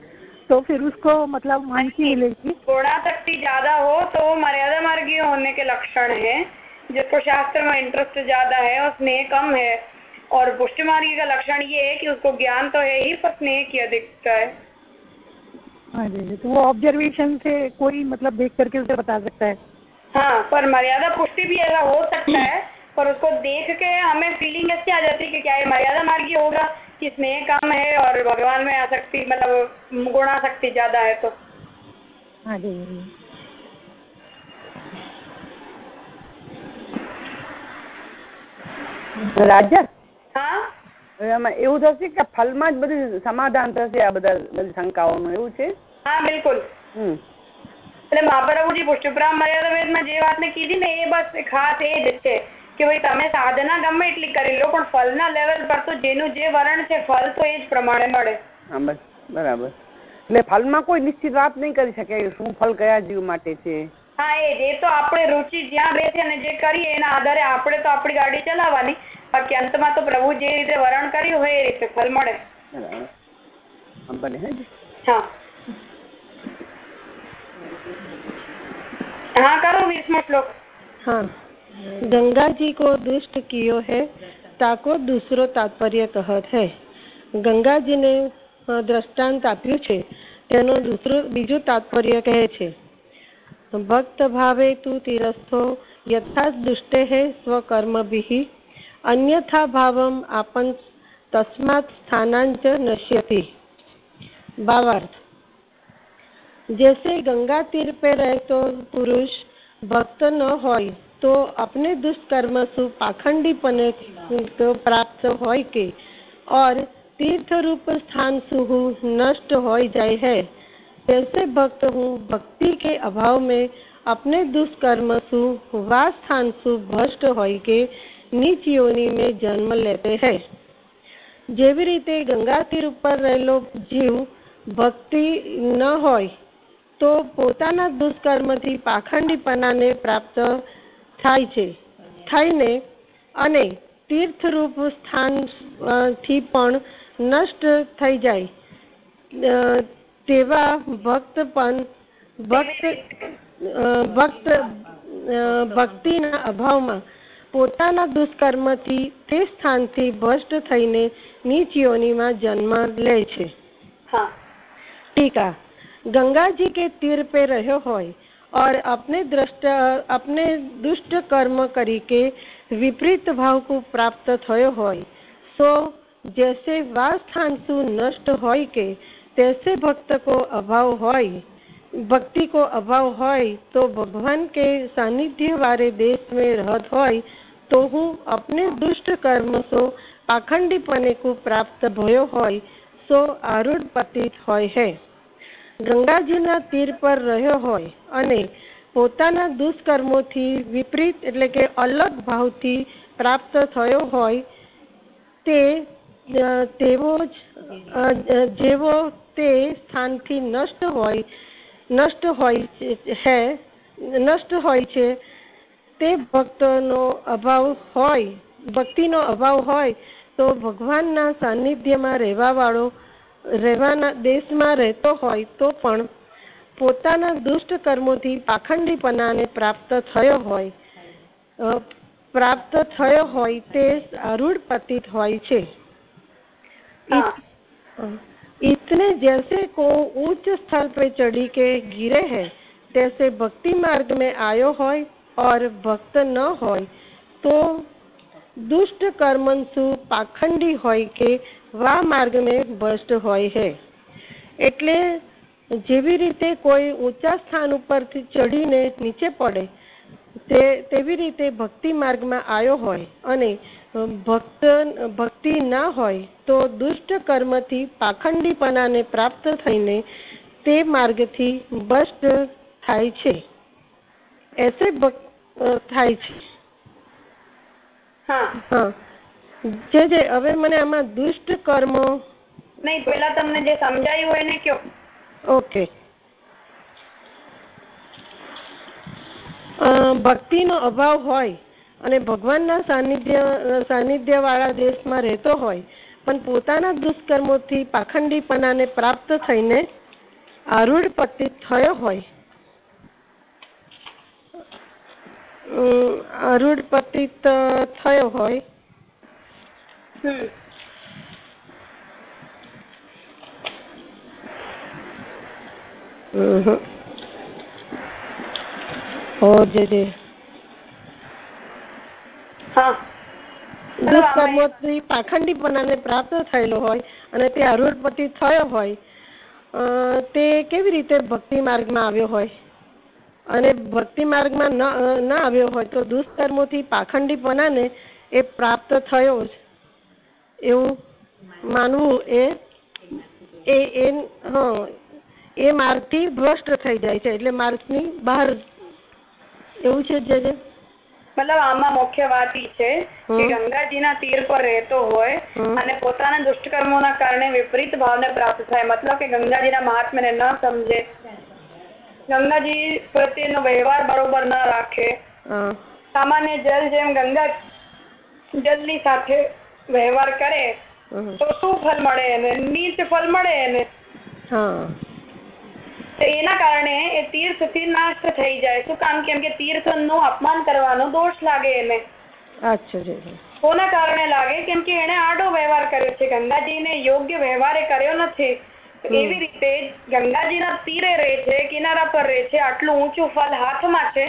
[SPEAKER 12] तो फिर उसको मतलब मानसी मिलेगी।
[SPEAKER 3] गुणाशक्ति ज़्यादा हो तो वो मर्यादा मार्गीय होने के लक्षण है। जिसको शास्त्र में इंटरेस्ट ज़्यादा है और स्नेह कम है। और पुष्टि मार्गी का लक्षण ये है कि उसको ज्ञान तो है ही पर स्नेह की अधिकता है।
[SPEAKER 12] हाँ। तो वो ऑब्जर्वेशन से कोई मतलब देख करके उसे बता सकता है।
[SPEAKER 3] हाँ पर मर्यादा पुष्टि भी ऐसा हो सकता है पर उसको देख के हमें फीलिंग ऐसी आ जाती है कि क्या ये मर्यादा मार्गी होगा? कि स्नेह कम है और भगवान में आसक्ति मतलब गुणाशक्ति ज्यादा है तो
[SPEAKER 12] हाँ जी जी
[SPEAKER 13] રાજા
[SPEAKER 3] हाँ
[SPEAKER 13] હવે આમાં એવું થશે કે ફલમાં જ બધું સમાધાન થશે આ બધા બધી શંકાઓનું એવું છે
[SPEAKER 3] हाँ बिल्कुल
[SPEAKER 13] હમ
[SPEAKER 3] એટલે મહાપ્રભુજી પુષ્ટિપ્રામ મર્યાદા વેદમાં જે વાતને કીધી ને એ બસ ખાસ એ જ છે કે ભાઈ તમે સાધના ગમે એટલી કરી લો પણ ફળના લેવલ પર તો જેનું જે વરણ છે ફળ તો એ જ પ્રમાણે મળે.
[SPEAKER 13] બરાબર. એટલે ફળમાં કોઈ નિશ્ચિત વાત નહીં કરી શકે શું ફળ કયા જીવ માટે છે?
[SPEAKER 3] હા એ એ તો આપણે રુચિ જ્યાં બેસે ને જે કરીએ એના આધારે આપણે તો આપણી ગાડી ચલાવવાની. બાકી અંતમાં તો પ્રભુ જે રીતે વરણ કર્યું હોય એ રીતે ફળ મળે.
[SPEAKER 13] બરાબર. હા. હા
[SPEAKER 3] કરો વીસમો શ્લોક.
[SPEAKER 1] હા. गंगा जी को दुष्ट कियो है ताको दूसरो तात्पर्य कहत है ગંગાજીને અ, દ્રષ્ટાંત આપ્યું છે તેનો દૂસરો બીજું તાત્પર્ય કહે છે ભક્ત ભાવે તું તિરસ્થો યથા દુષ્ટે સ્વકર્મભિઃ અન્યથા ભાવમ આપન તસ્માત સ્થાનાંચ नश्यति भावार्थ जैसे गंगा तीर पे रहतो पुरुष भक्त न હોય તો अपने दुष्कर्म सु पाखंडीपने तो प्राप्त હોય के और तीर्थ रूप स्थान सुहु नष्ट हो जाए है जैसे भक्त हूँ भक्ति के अभाव में अपने दुष्कर्म सु वा स्थान सु भ्रष्ट हो के नीच योनि में जन्म लेते हैं જેવી રીતે ગંગા તીર ઉપર રહેલો જીવ ભક્તિ ન હોય તો પોતાના દુષ્કર્મથી પાખંડીપણાને પ્રાપ્ત થાય છે. થઈને અને તીર્થરૂપ સ્થાનથી પણ નષ્ટ થઈ જાય. તેવા ભક્ત પણ ભક્ત ભક્ત ભક્તિના અભાવમાં પોતાના દુષ્કર્મથી તે સ્થાનથી ભ્રષ્ટ થઈને નીચિયોનીમાં જન્મ લે છે. ટીકા. ગંગાજી કે તીર પે રહ્યો હોય और अपने दृष्ट अपने दुष्ट कर्म करी के विपरीत भाव को प्राप्त थयो होय सो जैसे वास स्थान सु नष्ट होय के तैसे भक्त को अभाव होय भक्ति को अभाव होय तो भगवान के सानिध्य वाले देश में रहत होय तो हूँ अपने दुष्ट कर्म सो पाखंडीपने को प्राप्त भयो होय સો આરૂઢ પતિત હોય છે ગંગાજીના તીર પર રહ્યો હોય અને પોતાના દુષ્કર્મોથી વિપરીત એટલે કે અલગ ભાવથી પ્રાપ્ત થયો હોય, તે તેવો જ જેવો તે સ્થાનથી નષ્ટ હોય નષ્ટ હોય હે, નષ્ટ હોય છે, તે ભક્તનો અભાવ હોય, ભક્તિનો અભાવ હોય, તો ભગવાનના સાનિધ્યમાં રહેવાવાળો રહેવાના દેશમાં રહેતો હોય તો પણ પોતાના દુષ્ટ કર્મોથી પાખંડીપણાને પ્રાપ્ત થયો હોય અ, પ્રાપ્ત થયો હોય તે આરૂઢ પતિત હોય છે
[SPEAKER 3] हाँ
[SPEAKER 1] इतने जैसे को उच्च स्थल पे चढ़ी के गिरे है तैसे भक्ति मार्ग में आयो होय और भक्त न होय तो દુષ્ટ કર્મંસુ પાખંડી હોય કે વા માર્ગને ભ્રષ્ટ હોય છે એટલે જેવી રીતે કોઈ ઊંચા સ્થાન ઉપરથી ચડીને નીચે પડે, તે તેવી રીતે ભક્તિ માર્ગમાં આવ્યો હોય અને ભક્ત ભક્તિ ના હોય તો દુષ્ટ કર્મથી પાખંડીપણાને પ્રાપ્ત થઈને તે માર્ગથી ભ્રષ્ટ થાય છે. એસે થાય છે. જે જે હવે મને આમાં દુષ્ટ કર્મો
[SPEAKER 3] નહીં પેલા તમને જે સમજાયું હોય ને કયો.
[SPEAKER 1] ઓકે. અ, ભક્તિનો અભાવ હોય અને ભગવાનના સાનિધ્ય સાનિધ્ય વાળા દેશમાં રહેતો હોય પણ પોતાના દુષ્કર્મોથી પાખંડીપણાને પ્રાપ્ત થઈને આરૂઢ પતિત થયો હોય અમ, આરૂઢ પતિત થયો હોય.
[SPEAKER 3] હમ.
[SPEAKER 1] જે જે. દુષ્કર્મોથી પાખંડીપણાને પ્રાપ્ત થયેલો હોય અને તે અરૂઢપતિ થયો હોય અ, તે કેવી રીતે ભક્તિ માર્ગમાં આવ્યો હોય? અને ભક્તિ માર્ગમાં ન આવ્યો હોય તો દુષ્કર્મોથી પાખંડીપણાને એ પ્રાપ્ત થયો જ. એવું માનવું એ એ એ માર્ગથી ભ્રષ્ટ થઈ જાય છે એટલે માર્ગની બહાર એવું છે જે
[SPEAKER 3] મતલબ આમાં મુખ્ય વાત ઈ છે કે ગંગાજીના તીર પર રહેતો હોય અને પોતાના દુષ્કર્મોના કારણે વિપરીત ભાવને પ્રાપ્ત થાય. મતલબ કે ગંગાજીના મહાત્મ્યને ન સમજે ગંગાજી પ્રત્યેનો વ્યવહાર બરોબર ના રાખે. સામાન્ય જલ જેમ ગંગા જલની સાથે વ્યવહાર કરે તો શું ફળ મળે એને? નીચ ફળ મળે એને? એના કારણે એ તીર્થથી નાશ થઈ જાય. શું કામ? કેમ કે તીર્થનું અપમાન કરવાનો દોષ લાગે એને. કોના કારણે લાગે? કેમ કે એને આડો વ્યવહાર કર્યો છે. ગંગાજી ને યોગ્ય વ્યવહાર એ કર્યો નથી. એવી રીતે ગંગાજીના તીરે રહે છે, કિનારા પર રહે છે, આટલું ઊંચું ફળ હાથમાં છે,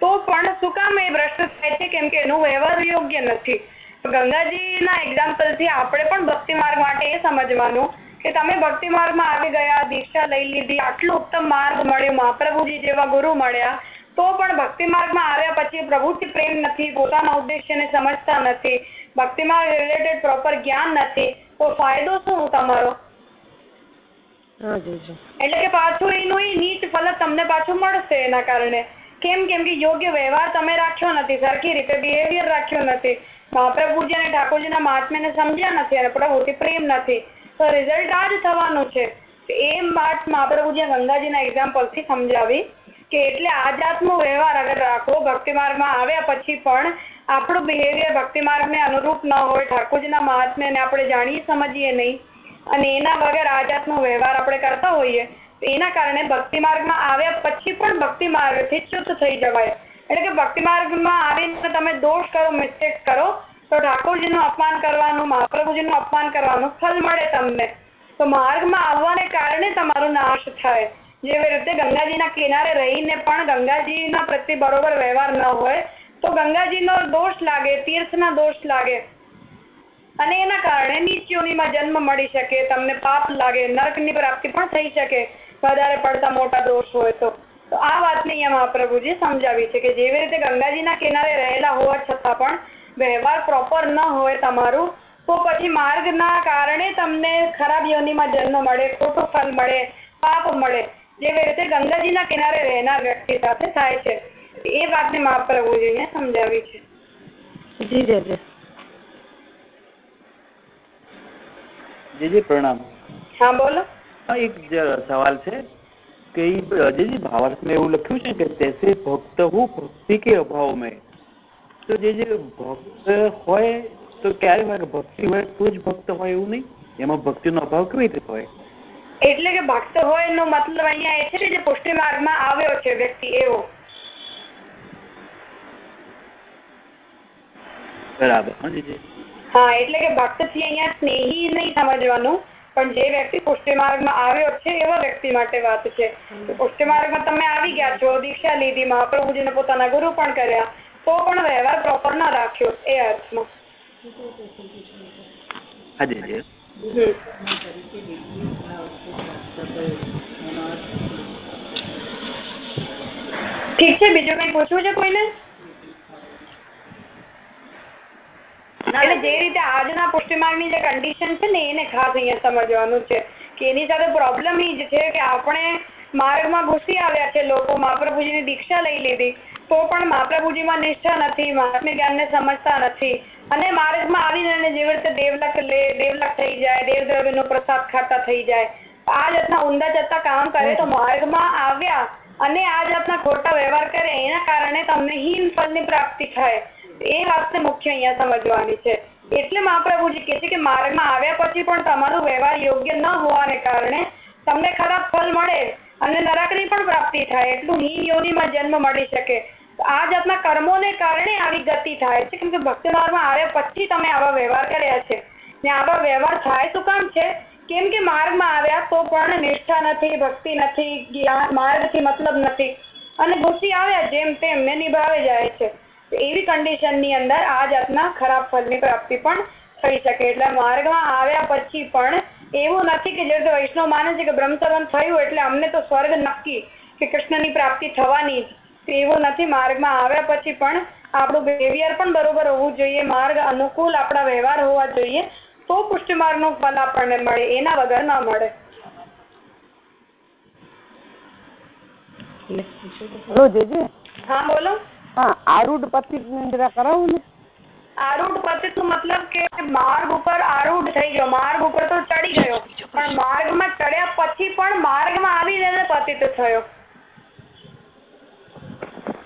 [SPEAKER 3] તો પણ શું કામ એ ભ્રષ્ટ થાય છે કેમ કે એનો વ્યવહાર યોગ્ય નથી. ગંગાજીના એક્ઝામ્પલથી આપણે પણ ભક્તિ માર્ગ માટે એ સમજવાનું કે તમે ભક્તિ માર્ગમાં આવી ગયા, દીક્ષા લઈ લીધી, આટલું ઉત્તમ માર્ગ મળ્યો, મહાપ્રભુજી જેવા ગુરુ મળ્યા, તો પણ ભક્તિ માર્ગમાં આવ્યા પછી પ્રભુથી પ્રેમ નથી, પોતાના ઉદ્દેશ્યને સમજતા નથી, ભક્તિ માર્ગ રિલેટેડ પ્રોપર જ્ઞાન નથી, તો ફાયદો શું તમારો? એટલે કે પાછું એનું એ નીટ ફલ તમને પાછું મળશે એના કારણે. કેમ કેમ કે યોગ્ય વ્યવહાર તમે રાખ્યો નથી, સરખી રીતે બિહેવિયર રાખ્યો નથી. મહાપ્રભુજી અને ઠાકોરજીના મહાત્મ્યને સમજ્યા નથી અને પ્રભુથી પ્રેમ નથી. તો રિઝલ્ટ આ જ થવાનું છે. એ વાત મહાપ્રભુજીએ ગંગાજીના એક્ઝામ્પલથી સમજાવી કે એટલે આ જાતનો વ્યવહાર અગર રાખો ભક્તિ માર્ગમાં આવ્યા પછી પણ આપણું બિહેવિયર ભક્તિ માર્ગને અનુરૂપ ન હોય, ઠાકોરજીના મહાત્મ્યને આપણે જાણીએ, સમજીએ નહીં અને એના વગર આ જાતનો વ્યવહાર આપણે કરતા હોઈએ એના કારણે ભક્તિ માર્ગમાં આવ્યા પછી પણ ભક્તિ માર્ગથી ચુત થઈ જવાય. એટલે કે ભક્તિ માર્ગમાં આવીને તમે દોષ કરો, મિસ્ટેક કરો, તો ઠાકોરજીનું અપમાન કરવાનું, મહાપ્રભુજીનું અપમાન કરવાનું ફલ મળે તમને. તો માર્ગમાં આવવાને કારણે તમારો નાશ થાય. જેવી રીતે ગંગાજીના કિનારે રહીને પણ ગંગાજીના પ્રત્યે બરોબર વ્યવહાર ન હોય, તો ગંગાજીનો દોષ લાગે, તીર્થના દોષ લાગે. અને એના કારણે નીચીઓનીમાં જન્મ મળી શકે, તમને પાપ લાગે, નરકની પ્રાપ્તિ પણ થઈ શકે, વધારે પડતા મોટા દોષ હોય તો. તો આ વાતને અહીંયા મહાપ્રભુજી સમજાવી છે કે જેવી રીતે ગંગાજીના કિનારે રહેલા હોવા છતાં પણ વ્યવહાર પ્રોપર ન હોય તમારું, તો પછી માર્ગના કારણે તમને ખરાબ યોનીમાં જન્મ મળે, ખોટું ફલ મળે, પાપ મળે, જેવી રીતે ગંગાજીના કિનારે રહેનાર વ્યક્તિ સાથે થાય છે. એ વાતને મહાપ્રભુજીને સમજાવી છે.
[SPEAKER 1] જી જી. જી
[SPEAKER 14] જી જી પ્રણામ.
[SPEAKER 3] હા બોલો.
[SPEAKER 14] એક સવાલ છે કે અજયજી ભાવાર્થમાં એવું લખ્યું છે કે તેસે ભક્ત હું ભક્તિ કે અભાવ મેં તો જે જે ભક્ત હોય તો ક્યારે હોય કે ભક્તિ હોય તો જ ભક્ત હોય એવું નહીં? એમાં ભક્તિનો અભાવ કેવી રીતે હોય?
[SPEAKER 3] એટલે કે ભક્ત હોય એનો મતલબ અહીંયા એ છે કે જે પુષ્ટિ માર્ગમાં આવ્યો છે વ્યક્તિ એવો.
[SPEAKER 14] બરાબર હા જી.
[SPEAKER 3] હા એટલે કે ભક્તથી અહીંયા સ્નેહી નહીં સમજવાનું પણ જે વ્યક્તિ પુષ્ટિ માર્ગમાં આવ્યો છે એવા વ્યક્તિ માટે વાત છે. પુષ્ટિ માર્ગમાં તમે આવી ગયા છો દીક્ષા લીધી મહાપ્રભુજીને પોતાના ગુરુ પણ કર્યા તો પણ વ્યવહાર પ્રોપર ના રાખ્યો એ અર્થમાં. ઠીક છે બીજું કઈ પૂછવું છે કોઈને? એટલે જે રીતે આજના પુષ્ટિમાર્ગની જે કન્ડિશન છે ને, એને ખાસ અહીંયા સમજવાનું છે કે એની સાથે પ્રોબ્લેમ એ જ છે કે આપણે માર્ગમાં ઘૂસી આવ્યા છે લોકો, મહાપ્રભુજીની દીક્ષા લઈ લીધી, તો પણ મહાપ્રભુજીમાં નિષ્ઠા નથી, મહાત્મ્ય જ્ઞાનને સમજતા નથી. અને માર્ગમાં આવીને જેવી રીતે દેવલક લે, દેવલક થઈ જાય દેવદ્રવ્યનો પ્રસાદ ખાતા થઈ જાય, આ જાતના ઊંડા જતા કામ કરે તો માર્ગમાં આવ્યા અને આ જાતના ખોટા વ્યવહાર કરે એના કારણે તમને હીન ફળની પ્રાપ્તિ થાય. એ વાતને મુખ્ય અહીંયા સમજવાની છે. એટલે મહાપ્રભુજી કહે છે કે માર્ગમાં આવ્યા પછી પણ તમારો વ્યવહાર યોગ્ય ન હોવાને કારણે તમને ખરાબ ફળ મળે અને નરકની પણ પ્રાપ્તિ થાય. એટલું હીન યોનિમાં જન્મ મળી શકે. આ જાતના કર્મોને કારણે આવી ગતિ થાય છે. કેમ કે ભક્તિ આવ્યા પછી તમે આવા વ્યવહાર કર્યા છે. ને આવા વ્યવહાર થાય શું કામ છે? કેમ કે માર્ગમાં આવ્યા તો પણ નિષ્ઠા નથી, ભક્તિ નથી માર્ગ માર્ગથી મતલબ નથી. અને ભૂસી આવ્યા જેમ તેમ ને નિભાવે જાય છે. એવી કન્ડિશનની અંદર આ જાતના ખરાબ ફળની પ્રાપ્તિ પણ થઈ શકે. એટલે માર્ગમાં આવ્યા પછી પણ એવું નથી કે જે વૈષ્ણવ માને છે કે બ્રહ્મસવન થયું એટલે અમને તો સ્વર્ગ નક્કી કે કૃષ્ણની પ્રાપ્તિ થવાની જ. એવું નથી. માર્ગમાં આવ્યા પછી પણ આપણું બિહેવિયર પણ બરોબર હોવું જોઈએ. માર્ગ અનુકૂળ આપણા વ્યવહાર હોવા જોઈએ. તો પુષ્ટિ માર્ગનું ફલ આપણને મળે. એના વગર ના મળે. હા બોલો.
[SPEAKER 13] આરૂઢ પતિ જરા કરાવું ને?
[SPEAKER 3] આરૂઢ પતિત નો મતલબ કે માર્ગ ઉપર આરૂઢ થઈ ગયો. માર્ગ ઉપર તો ચડી ગયો. પણ માર્ગમાં ચડ્યા પછી પણ માર્ગમાં આવીને પતિત થયો.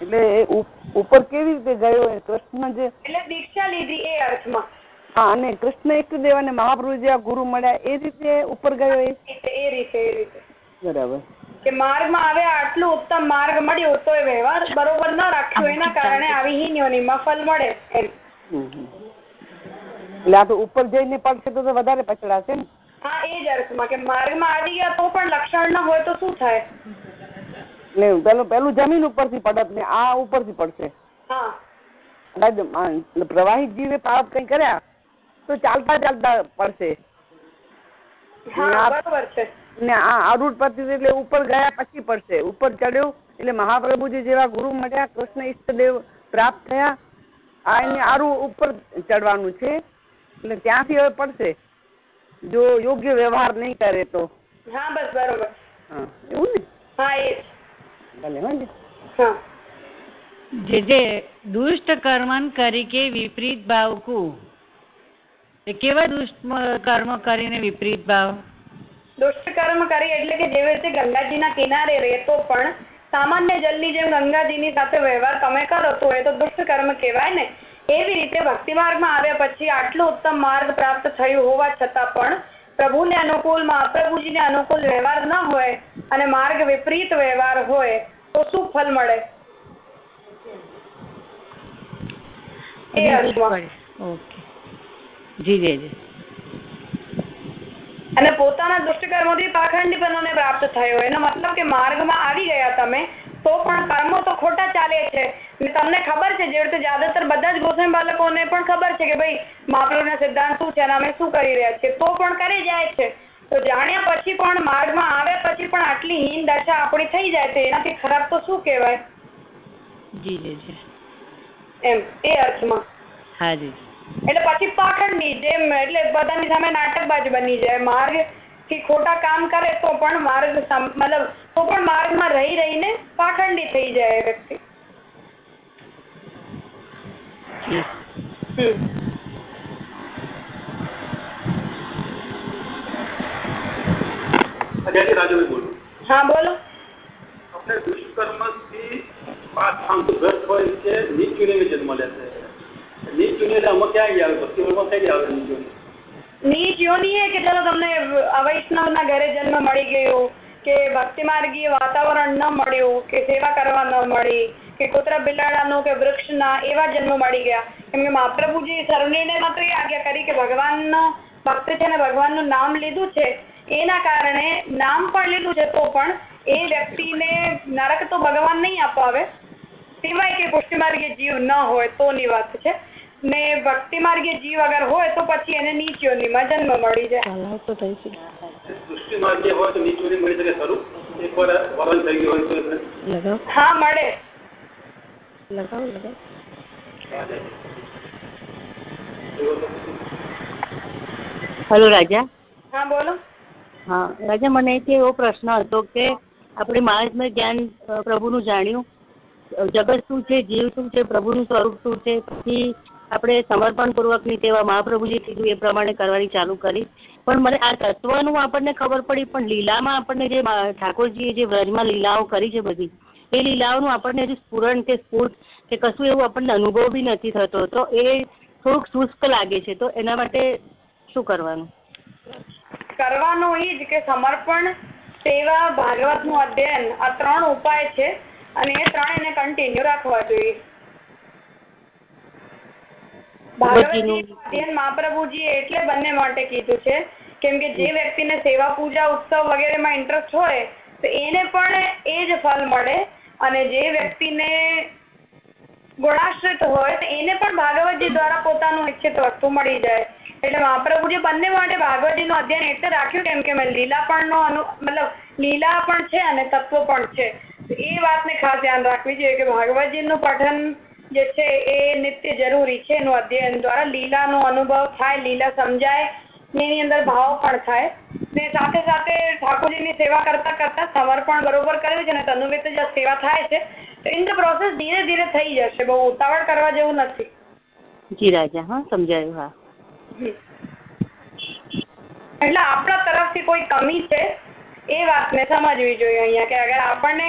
[SPEAKER 13] એટલે ઉપર કેવી રીતે ગયો એ કૃષ્ણ જે?
[SPEAKER 3] એટલે દીક્ષા લીધી એ અર્થમાં.
[SPEAKER 13] હા અને કૃષ્ણ એક દેવ અને મહાપ્રભુ જેવા ગુરુ મળ્યા. એ રીતે ઉપર ગયો એ
[SPEAKER 3] રીતે એ રીતે.
[SPEAKER 13] બરાબર.
[SPEAKER 3] કે માર્ગમાં આવે આટલું ઉત્તમ માર્ગ મળ્યો તો એ વ્યવહાર બરોબર ન રાખ્યો. એના કારણે આવી હીન યોનિમાં ફલ મળે
[SPEAKER 13] એટલે આ તો ઉપર જઈને પડશે તો વધારે પછડાશે ને.
[SPEAKER 3] હા એ જ અર્થમાં કે માર્ગમાં આવી ગયા તો પણ લક્ષણ ન હોય તો શું થાય?
[SPEAKER 13] એટલે પેલું પેલું જમીન ઉપરથી પડત ને આ ઉપરથી પડશે.
[SPEAKER 3] હા.
[SPEAKER 13] પ્રવાહિત જીવે પાપ કઈ કર્યા તો ચાલતા ચાલતા પડશે.
[SPEAKER 3] હા બરોબર છે.
[SPEAKER 13] ને આ આરૂઢ પતિ એટલે ઉપર ગયા પછી પડશે. ઉપર ચડ્યો એટલે મહાપ્રભુજી જેવા ગુરુ મળ્યા કૃષ્ણ ઈષ્ટદેવ પ્રાપ્ત થયા. આ એને આરું ઉપર ચડવાનું છે. એટલે ત્યાંથી હવે પડશે. જો યોગ્ય વ્યવહાર નહીં કરે તો.
[SPEAKER 3] હા બસ બરોબર.
[SPEAKER 13] હા એવું ને?
[SPEAKER 3] હા એ
[SPEAKER 13] ભલે હો ને.
[SPEAKER 3] હા.
[SPEAKER 15] જે જે દુષ્ટ કર્મન કરી કે વિપરીત ભાવ કુ? કેવા દુષ્ટ કર્મ કરીને વિપરીત ભાવ?
[SPEAKER 3] દુષ્ટ કર્મ કરી એટલે કે જેવી રીતે ગંગાજીના કિનારે રહેતો પણ સામાન્ય જલની જેમ ગંગાજીની સાથે વ્યવહાર તમે કરો તો એ તો દુષ્ટ કર્મ કહેવાય ને. એવી રીતે ભક્તિ માર્ગમાં આવ્યા પછી આટલો ઉત્તમ માર્ગ પ્રાપ્ત થયું હોવા છતાં પણ પ્રભુને અનુકૂળ મહાપ્રભુજીને અનુકૂળ વ્યવહાર ન હોય અને માર્ગ વિપરીત વ્યવહાર હોય તો શું ફલ મળે? એ
[SPEAKER 15] ઓકે. જી જી.
[SPEAKER 3] અને પોતાના દુષ્ટકર્મોથી પાખંડીપનોને પ્રાપ્ત થયો. એનો મતલબ કે માર્ગમાં આવી ગયા તમે તો પણ કર્મો તો ખોટા ચાલે છે. તમને ખબર છે જે રીતે જ્યાદાતર બધા જ ગોસ્વામી બાળકોને પણ ખબર છે કે ભાઈ મહાપ્રભુના સિદ્ધાંત શું છે અને અમે શું કરી રહ્યા છીએ. તો પણ કરી જાય છે. તો જાણ્યા પછી પણ માર્ગમાં આવ્યા પછી પણ આટલી હીન દશા આપણી થઈ જાય છે. એનાથી ખરાબ તો શું કહેવાય?
[SPEAKER 15] જી જી
[SPEAKER 3] એમ એ અર્થમાં.
[SPEAKER 15] હા જી.
[SPEAKER 3] એટલે પછી પાખંડી જેમ એટલે બધાની સામે નાટકબાજ બની જાય. માર્ગથી ખોટા કામ કરે તો પણ માર્ગ મતલબ તો પણ માર્ગમાં રહી રહીને પાખંડી થઈ જાય વ્યક્તિ.
[SPEAKER 9] બોલું.
[SPEAKER 3] હા બોલો.
[SPEAKER 9] આપણે આંતરગ્રસ્ત હોય છે નીચ જન્મ લે છે. ભક્તિ
[SPEAKER 3] માર્ગીય વાતાવરણ ન મળ્યું, કે સેવા કરવા ન મળી, કે કૂતરા બિલાડાનું કે વૃક્ષના એવા જન્મ મળી ગયા. કેમ કે મહાપ્રભુજી સર્વનિર્ણયમાં તો એ આજ્ઞા કરી કે ભગવાનનો ભક્ત છે ને ભગવાનનું નામ લીધું છે, એના કારણે નામ પણ લીધું છે, તો પણ એ વ્યક્તિને નરક તો ભગવાન નહીં અપાવે સિવાય કે પુષ્ટિ માર્ગે જીવ ન હોય તોની વાત છે. ને ભક્તિ માર્ગે જીવ અગર હોય તો પછી એને નીચ યોનિમાં જન્મ મળી જાય.
[SPEAKER 9] દૃષ્ટિ માર્ગીય હોય તો નીચ ચૂની મળી શકે ખરું એકવાર વરણ થઈ ગયું હોય તો
[SPEAKER 3] હા મળે.
[SPEAKER 15] લગાવ લગાવ. હલો રાજા.
[SPEAKER 3] હા બોલો.
[SPEAKER 15] હા રાજા મને એક એવો પ્રશ્ન હતો કે આપણે માણસનું જ્ઞાન પ્રભુનું જાણ્યું.
[SPEAKER 16] જગત શું છે જીવ શું છે પ્રભુનું સ્વરૂપ શું છે પછી આપણે સમર્પણ પૂર્વકની સેવા મહાપ્રભુજી કીધું એ પ્રમાણે કરવાની ચાલુ કરી. પણ મને આ તત્વનું આપણને ખબર પડી, પણ લીલામાં આપણને જે ઠાકોરજીએ જે વ્રજમાં લીલાઓ કરી છે બધી, એ લીલાઓનું આપણને હજી સ્ફુરણ કે સ્ફૂર્ત કે કશું એવું આપણને અનુભવ બી નથી થતો, તો એ થોડુંક શુષ્ક લાગે છે. તો એના માટે શું કરવાનું?
[SPEAKER 3] કરવાનું એ જ કે સમર્પણ, સેવા ભાગવતનું અધ્યયન આ ત્રણ ઉપાય છે અને એ ત્રણ એને કન્ટિન્યુ રાખવા જોઈએ. મહાપ્રભુજી એટલે બંને માટે કીધું છે કેમ કે જે વ્યક્તિને સેવા પૂજા ઉત્સવ વગેરેમાં ઇન્ટરેસ્ટ હોય તો એને પણ એ જ ફળ મળે અને જે વ્યક્તિને ગુણાશ્રિત હોય તો એને પણ ભાગવતજી દ્વારા પોતાનું ઈચ્છિત વસ્તુ મળી જાય. એટલે મહાપ્રભુજી બંને માટે ભાગવતજી નું અધ્યયન એટલે રાખ્યું કેમ કે લીલા પણ નો મતલબ લીલા પણ છે અને તત્વ પણ છે. એ વાતને ખાસ ધ્યાન રાખવી જોઈએ કે ભાગવતજી નું પઠન જે છે એ નિત્ય જરૂરી છે. એનું અધ્યયન દ્વારા લીલાનો અનુભવ થાય લીલા સમજાય એની અંદર ભાવ પણ થાય. ને સાથે સાથે ઠાકોરજીની સેવા કરતા કરતા સમર્પણ બરોબર કર્યું છે અને તનુવિત જે સેવા થાય છે. તો ઇન ધ પ્રોસેસ ધીરે ધીરે થઈ જશે. બહુ ઉતાવળ કરવા જેવું નથી.
[SPEAKER 16] જી રાજા હા સમજાયું હા.
[SPEAKER 3] એટલે આપણા તરફથી કોઈ કમી છે? એ વાતને સમજવી જોઈએ અહીંયા કે અગર આપણને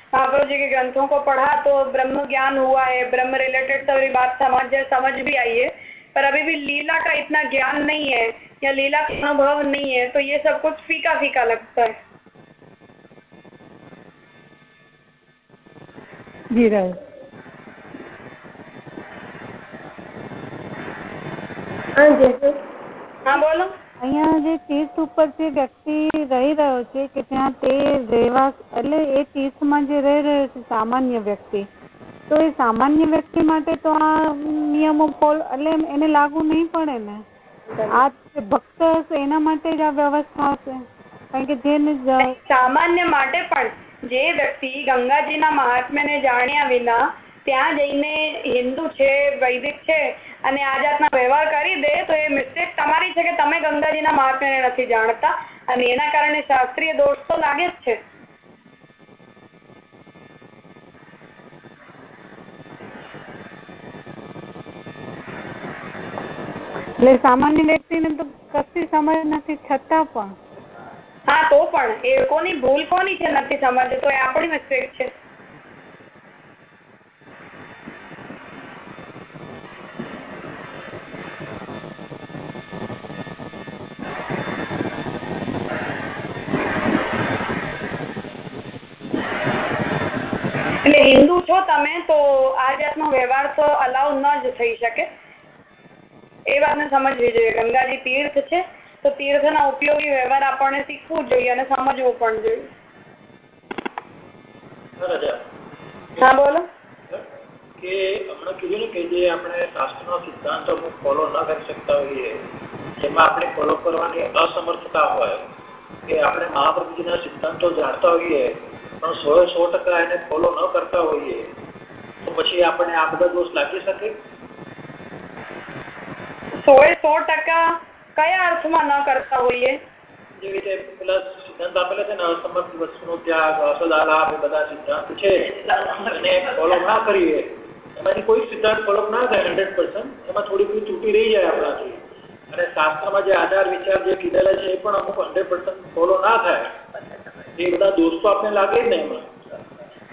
[SPEAKER 3] महाप्रभु जी के ग्रंथों को पढ़ा तो ब्रह्म ज्ञान हुआ है ब्रह्म रिलेटेड सारी बात समझ समझ भी आई है पर अभी भी लीला का इतना ज्ञान नहीं है या लीला का अनुभव नहीं है तो ये सब कुछ फीका फीका लगता है।
[SPEAKER 6] जी राय।
[SPEAKER 3] हाँ, हाँ बोलो।
[SPEAKER 7] અહીંયા જે તીર્થ ઉપર જે વ્યક્તિ રહી રહ્યો છે કે ત્યાં તે રહેવા એટલે એ તીર્થમાં જે રહી રહ્યો છે સામાન્ય વ્યક્તિ. તો એ સામાન્ય વ્યક્તિ માટે તો આ નિયમો એટલે એને લાગુ નહીં પડે ને. આ ભક્ત એના માટે જ આ વ્યવસ્થા હશે. કારણ કે જેને
[SPEAKER 3] સામાન્ય માટે પણ જે વ્યક્તિ ગંગાજીના મહાત્મ્યને જાણ્યા વિના ત્યાં જઈને હિન્દુ છે, વૈદિક છે અને આ જાતના વ્યવહાર કરી દે તો એ મિસ્ટેક તમારી છે કે તમે ગંગાજીના મહાત્મ્યને નથી જાણતા અને એના કારણે શાસ્ત્રીય દોષ તો લાગે જ છે.
[SPEAKER 7] એટલે સામાન્ય વ્યક્તિને તો કશી સમજ નથી છતાં પણ.
[SPEAKER 3] હા તો પણ એ કોની ભૂલ કોની છે નથી સમજ તો એ આપણી મિસ્ટેક છે. હિન્દુ છો તમે તો આ જાતનો વ્યવહાર તો અલાઉ ન જ થઈ શકે. એ વાતને સમજવી જોઈએ. ગંગાજી તીર્થ છે તો તીર્થના ઉપયોગી વ્યવહાર આપણને શીખવું જોઈએ અને સમજવું પણ જોઈએ. હા બોલો.
[SPEAKER 9] કે હમણાં કીધું ને કે જે આપણે શાસ્ત્રનો સિદ્ધાંતો ફોલો ન કરી શકતા હોઈએ જેમાં આપણે ફોલો કરવાની અસમર્થતા હોય કે આપણે મહાપ્રભુજીના સિદ્ધાંતો જાણતા હોઈએ પણ સો સો ટકા એને ફોલો ન કરતા હોઈએ તો પછી આપણને આ બધા દોષ લાગી શકે?
[SPEAKER 3] સો સો ટકા કયા અર્થમાં ન કરતા હોઈએ?
[SPEAKER 9] જેવી રીતે પેલા સિદ્ધાંત આપેલા છે ને અસમર્થ વસ્તુનો ત્યાગ અસદાલાભ બધા સિદ્ધાંત છે. એને ફોલો ના કરીએ એમાંથી કોઈ સિદ્ધાંત ફોલો ના થાય હંડ્રેડ પર્સન્ટ એમાં થોડી બધી ત્રુટી રહી જાય આપણાથી અને શાસ્ત્રમાં જે આધાર વિચાર જે કીધેલા છે એ પણ અમુક હંડ્રેડ પર્સન્ટ ફોલો ના થાય. એ બધા દોસ્તો આપણે લાગે જ ને એમાં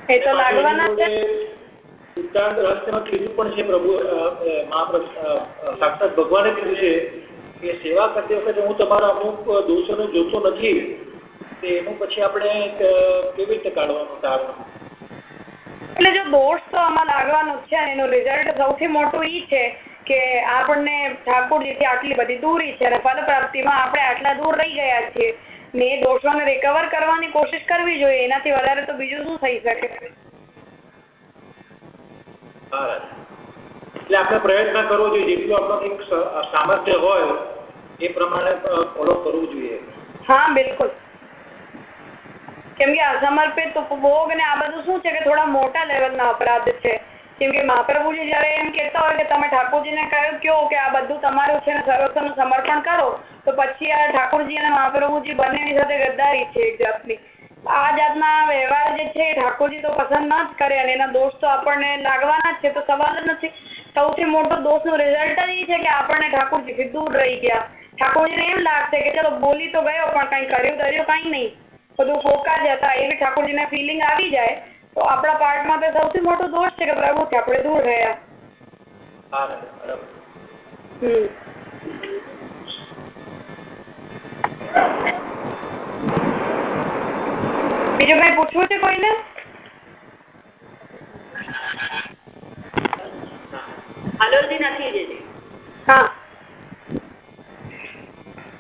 [SPEAKER 3] એ તો લાગવાના છે
[SPEAKER 9] સિદ્ધાંત રહસ્યમાં કીધું પણ છે પ્રભુ મહાપ્રભુ સાક્ષાત ભગવાને કીધું છે કે સેવા કરતી વખતે હું તમારા અમુક દોષોને જોતો નથી એનું પછી આપણે કેવી રીતે કાઢવાનું ટાળવાનું
[SPEAKER 3] એટલે જો દોષ તો આમાં લાગવાનો છે અને એનું રિઝલ્ટ સૌથી મોટું ઈ છે કે આપણને ઠાકોરજીથી આટલી બધી દૂરી છે અને ફલ પ્રાપ્તિમાં આપણે આટલા દૂર રહી ગયા છીએ. ને એ દોષોને રિકવર કરવાની કોશિશ કરવી જોઈએ. એનાથી વધારે તો બીજું શું થઈ શકે?
[SPEAKER 9] એટલે આપણે પ્રયત્ન કરવો જોઈએ. જેટલું આપણને એક સામર્થ્ય હોય એ પ્રમાણે ફોલો કરવું જોઈએ.
[SPEAKER 3] હા બિલકુલ. કેમ કે અસમર્પિત ભોગ ને આ બધું શું છે કે થોડા મોટા લેવલના અપરાધ છે. કેમ કે મહાપ્રભુજી જયારે એમ કેતા હોય કે તમે ઠાકોરજીને કહ્યું કયો કે આ બધું તમારું છે ને સર્વસ્વનું સમર્પણ કરો તો પછી આ ઠાકોરજી અને મહાપ્રભુજી બંનેની સાથે ગદ્દારી છે એક જાતની. આ જાતના વ્યવહાર જે છે ઠાકોરજી તો પસંદ ન જ કરે અને એના દોષ તો આપણને લાગવાના જ છે. તો સવાલ જ નથી. સૌથી મોટો દોષનું રિઝલ્ટ જ એ છે કે આપણને ઠાકોરજીથી દૂર રહી ગયા. ઠાકોરજીને એમ લાગશે કે ચલો બોલી તો ગયો પણ કઈ કર્યું કર્યું કઈ નહીં. બધું ફોકા જ હતા એવી ઠાકોરજીને ફિલિંગ આવી જાય. તો આપણા પાર્ટમાં તો સૌથી મોટો દોષ છે કે પ્રભુથી આપણે દૂર રહ્યા. હમ. બીજું કઈ પૂછવું છે કોઈને?
[SPEAKER 10] હાલોલજી નથી જતી.
[SPEAKER 3] હા.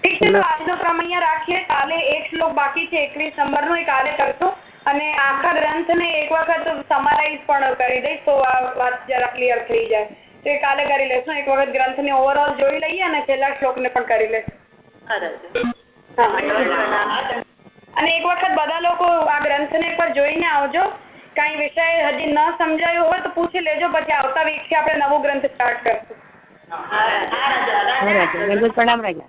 [SPEAKER 3] ઠીક છે તો આજનો ક્રમ અહીંયા રાખીએ. કાલે એક શ્લોક બાકી છે એકવીસ નંબરનો એ કાલે કરશું. અને આખા ગ્રંથને એક વખત સમારાઈઝ પણ કરી દઈશ તો આ વાત જરા ક્લિયર થઈ જાય. તો એ કાલે કરી લેશું. એક વખત ગ્રંથને ઓવરઓલ જોઈ લઈએ અને છેલ્લા શ્લોકને પણ કરી લઈશું હા. અને એક વખત બધા લોકો આ ગ્રંથ ને એકવાર જોઈને આવજો. કઈ વિષય હજી ન સમજાયું હોય તો પૂછી લેજો પછી આવતા વીકથી આપણે નવો ગ્રંથ સ્ટાર્ટ કરશું.
[SPEAKER 16] પ્રણામ રાજા.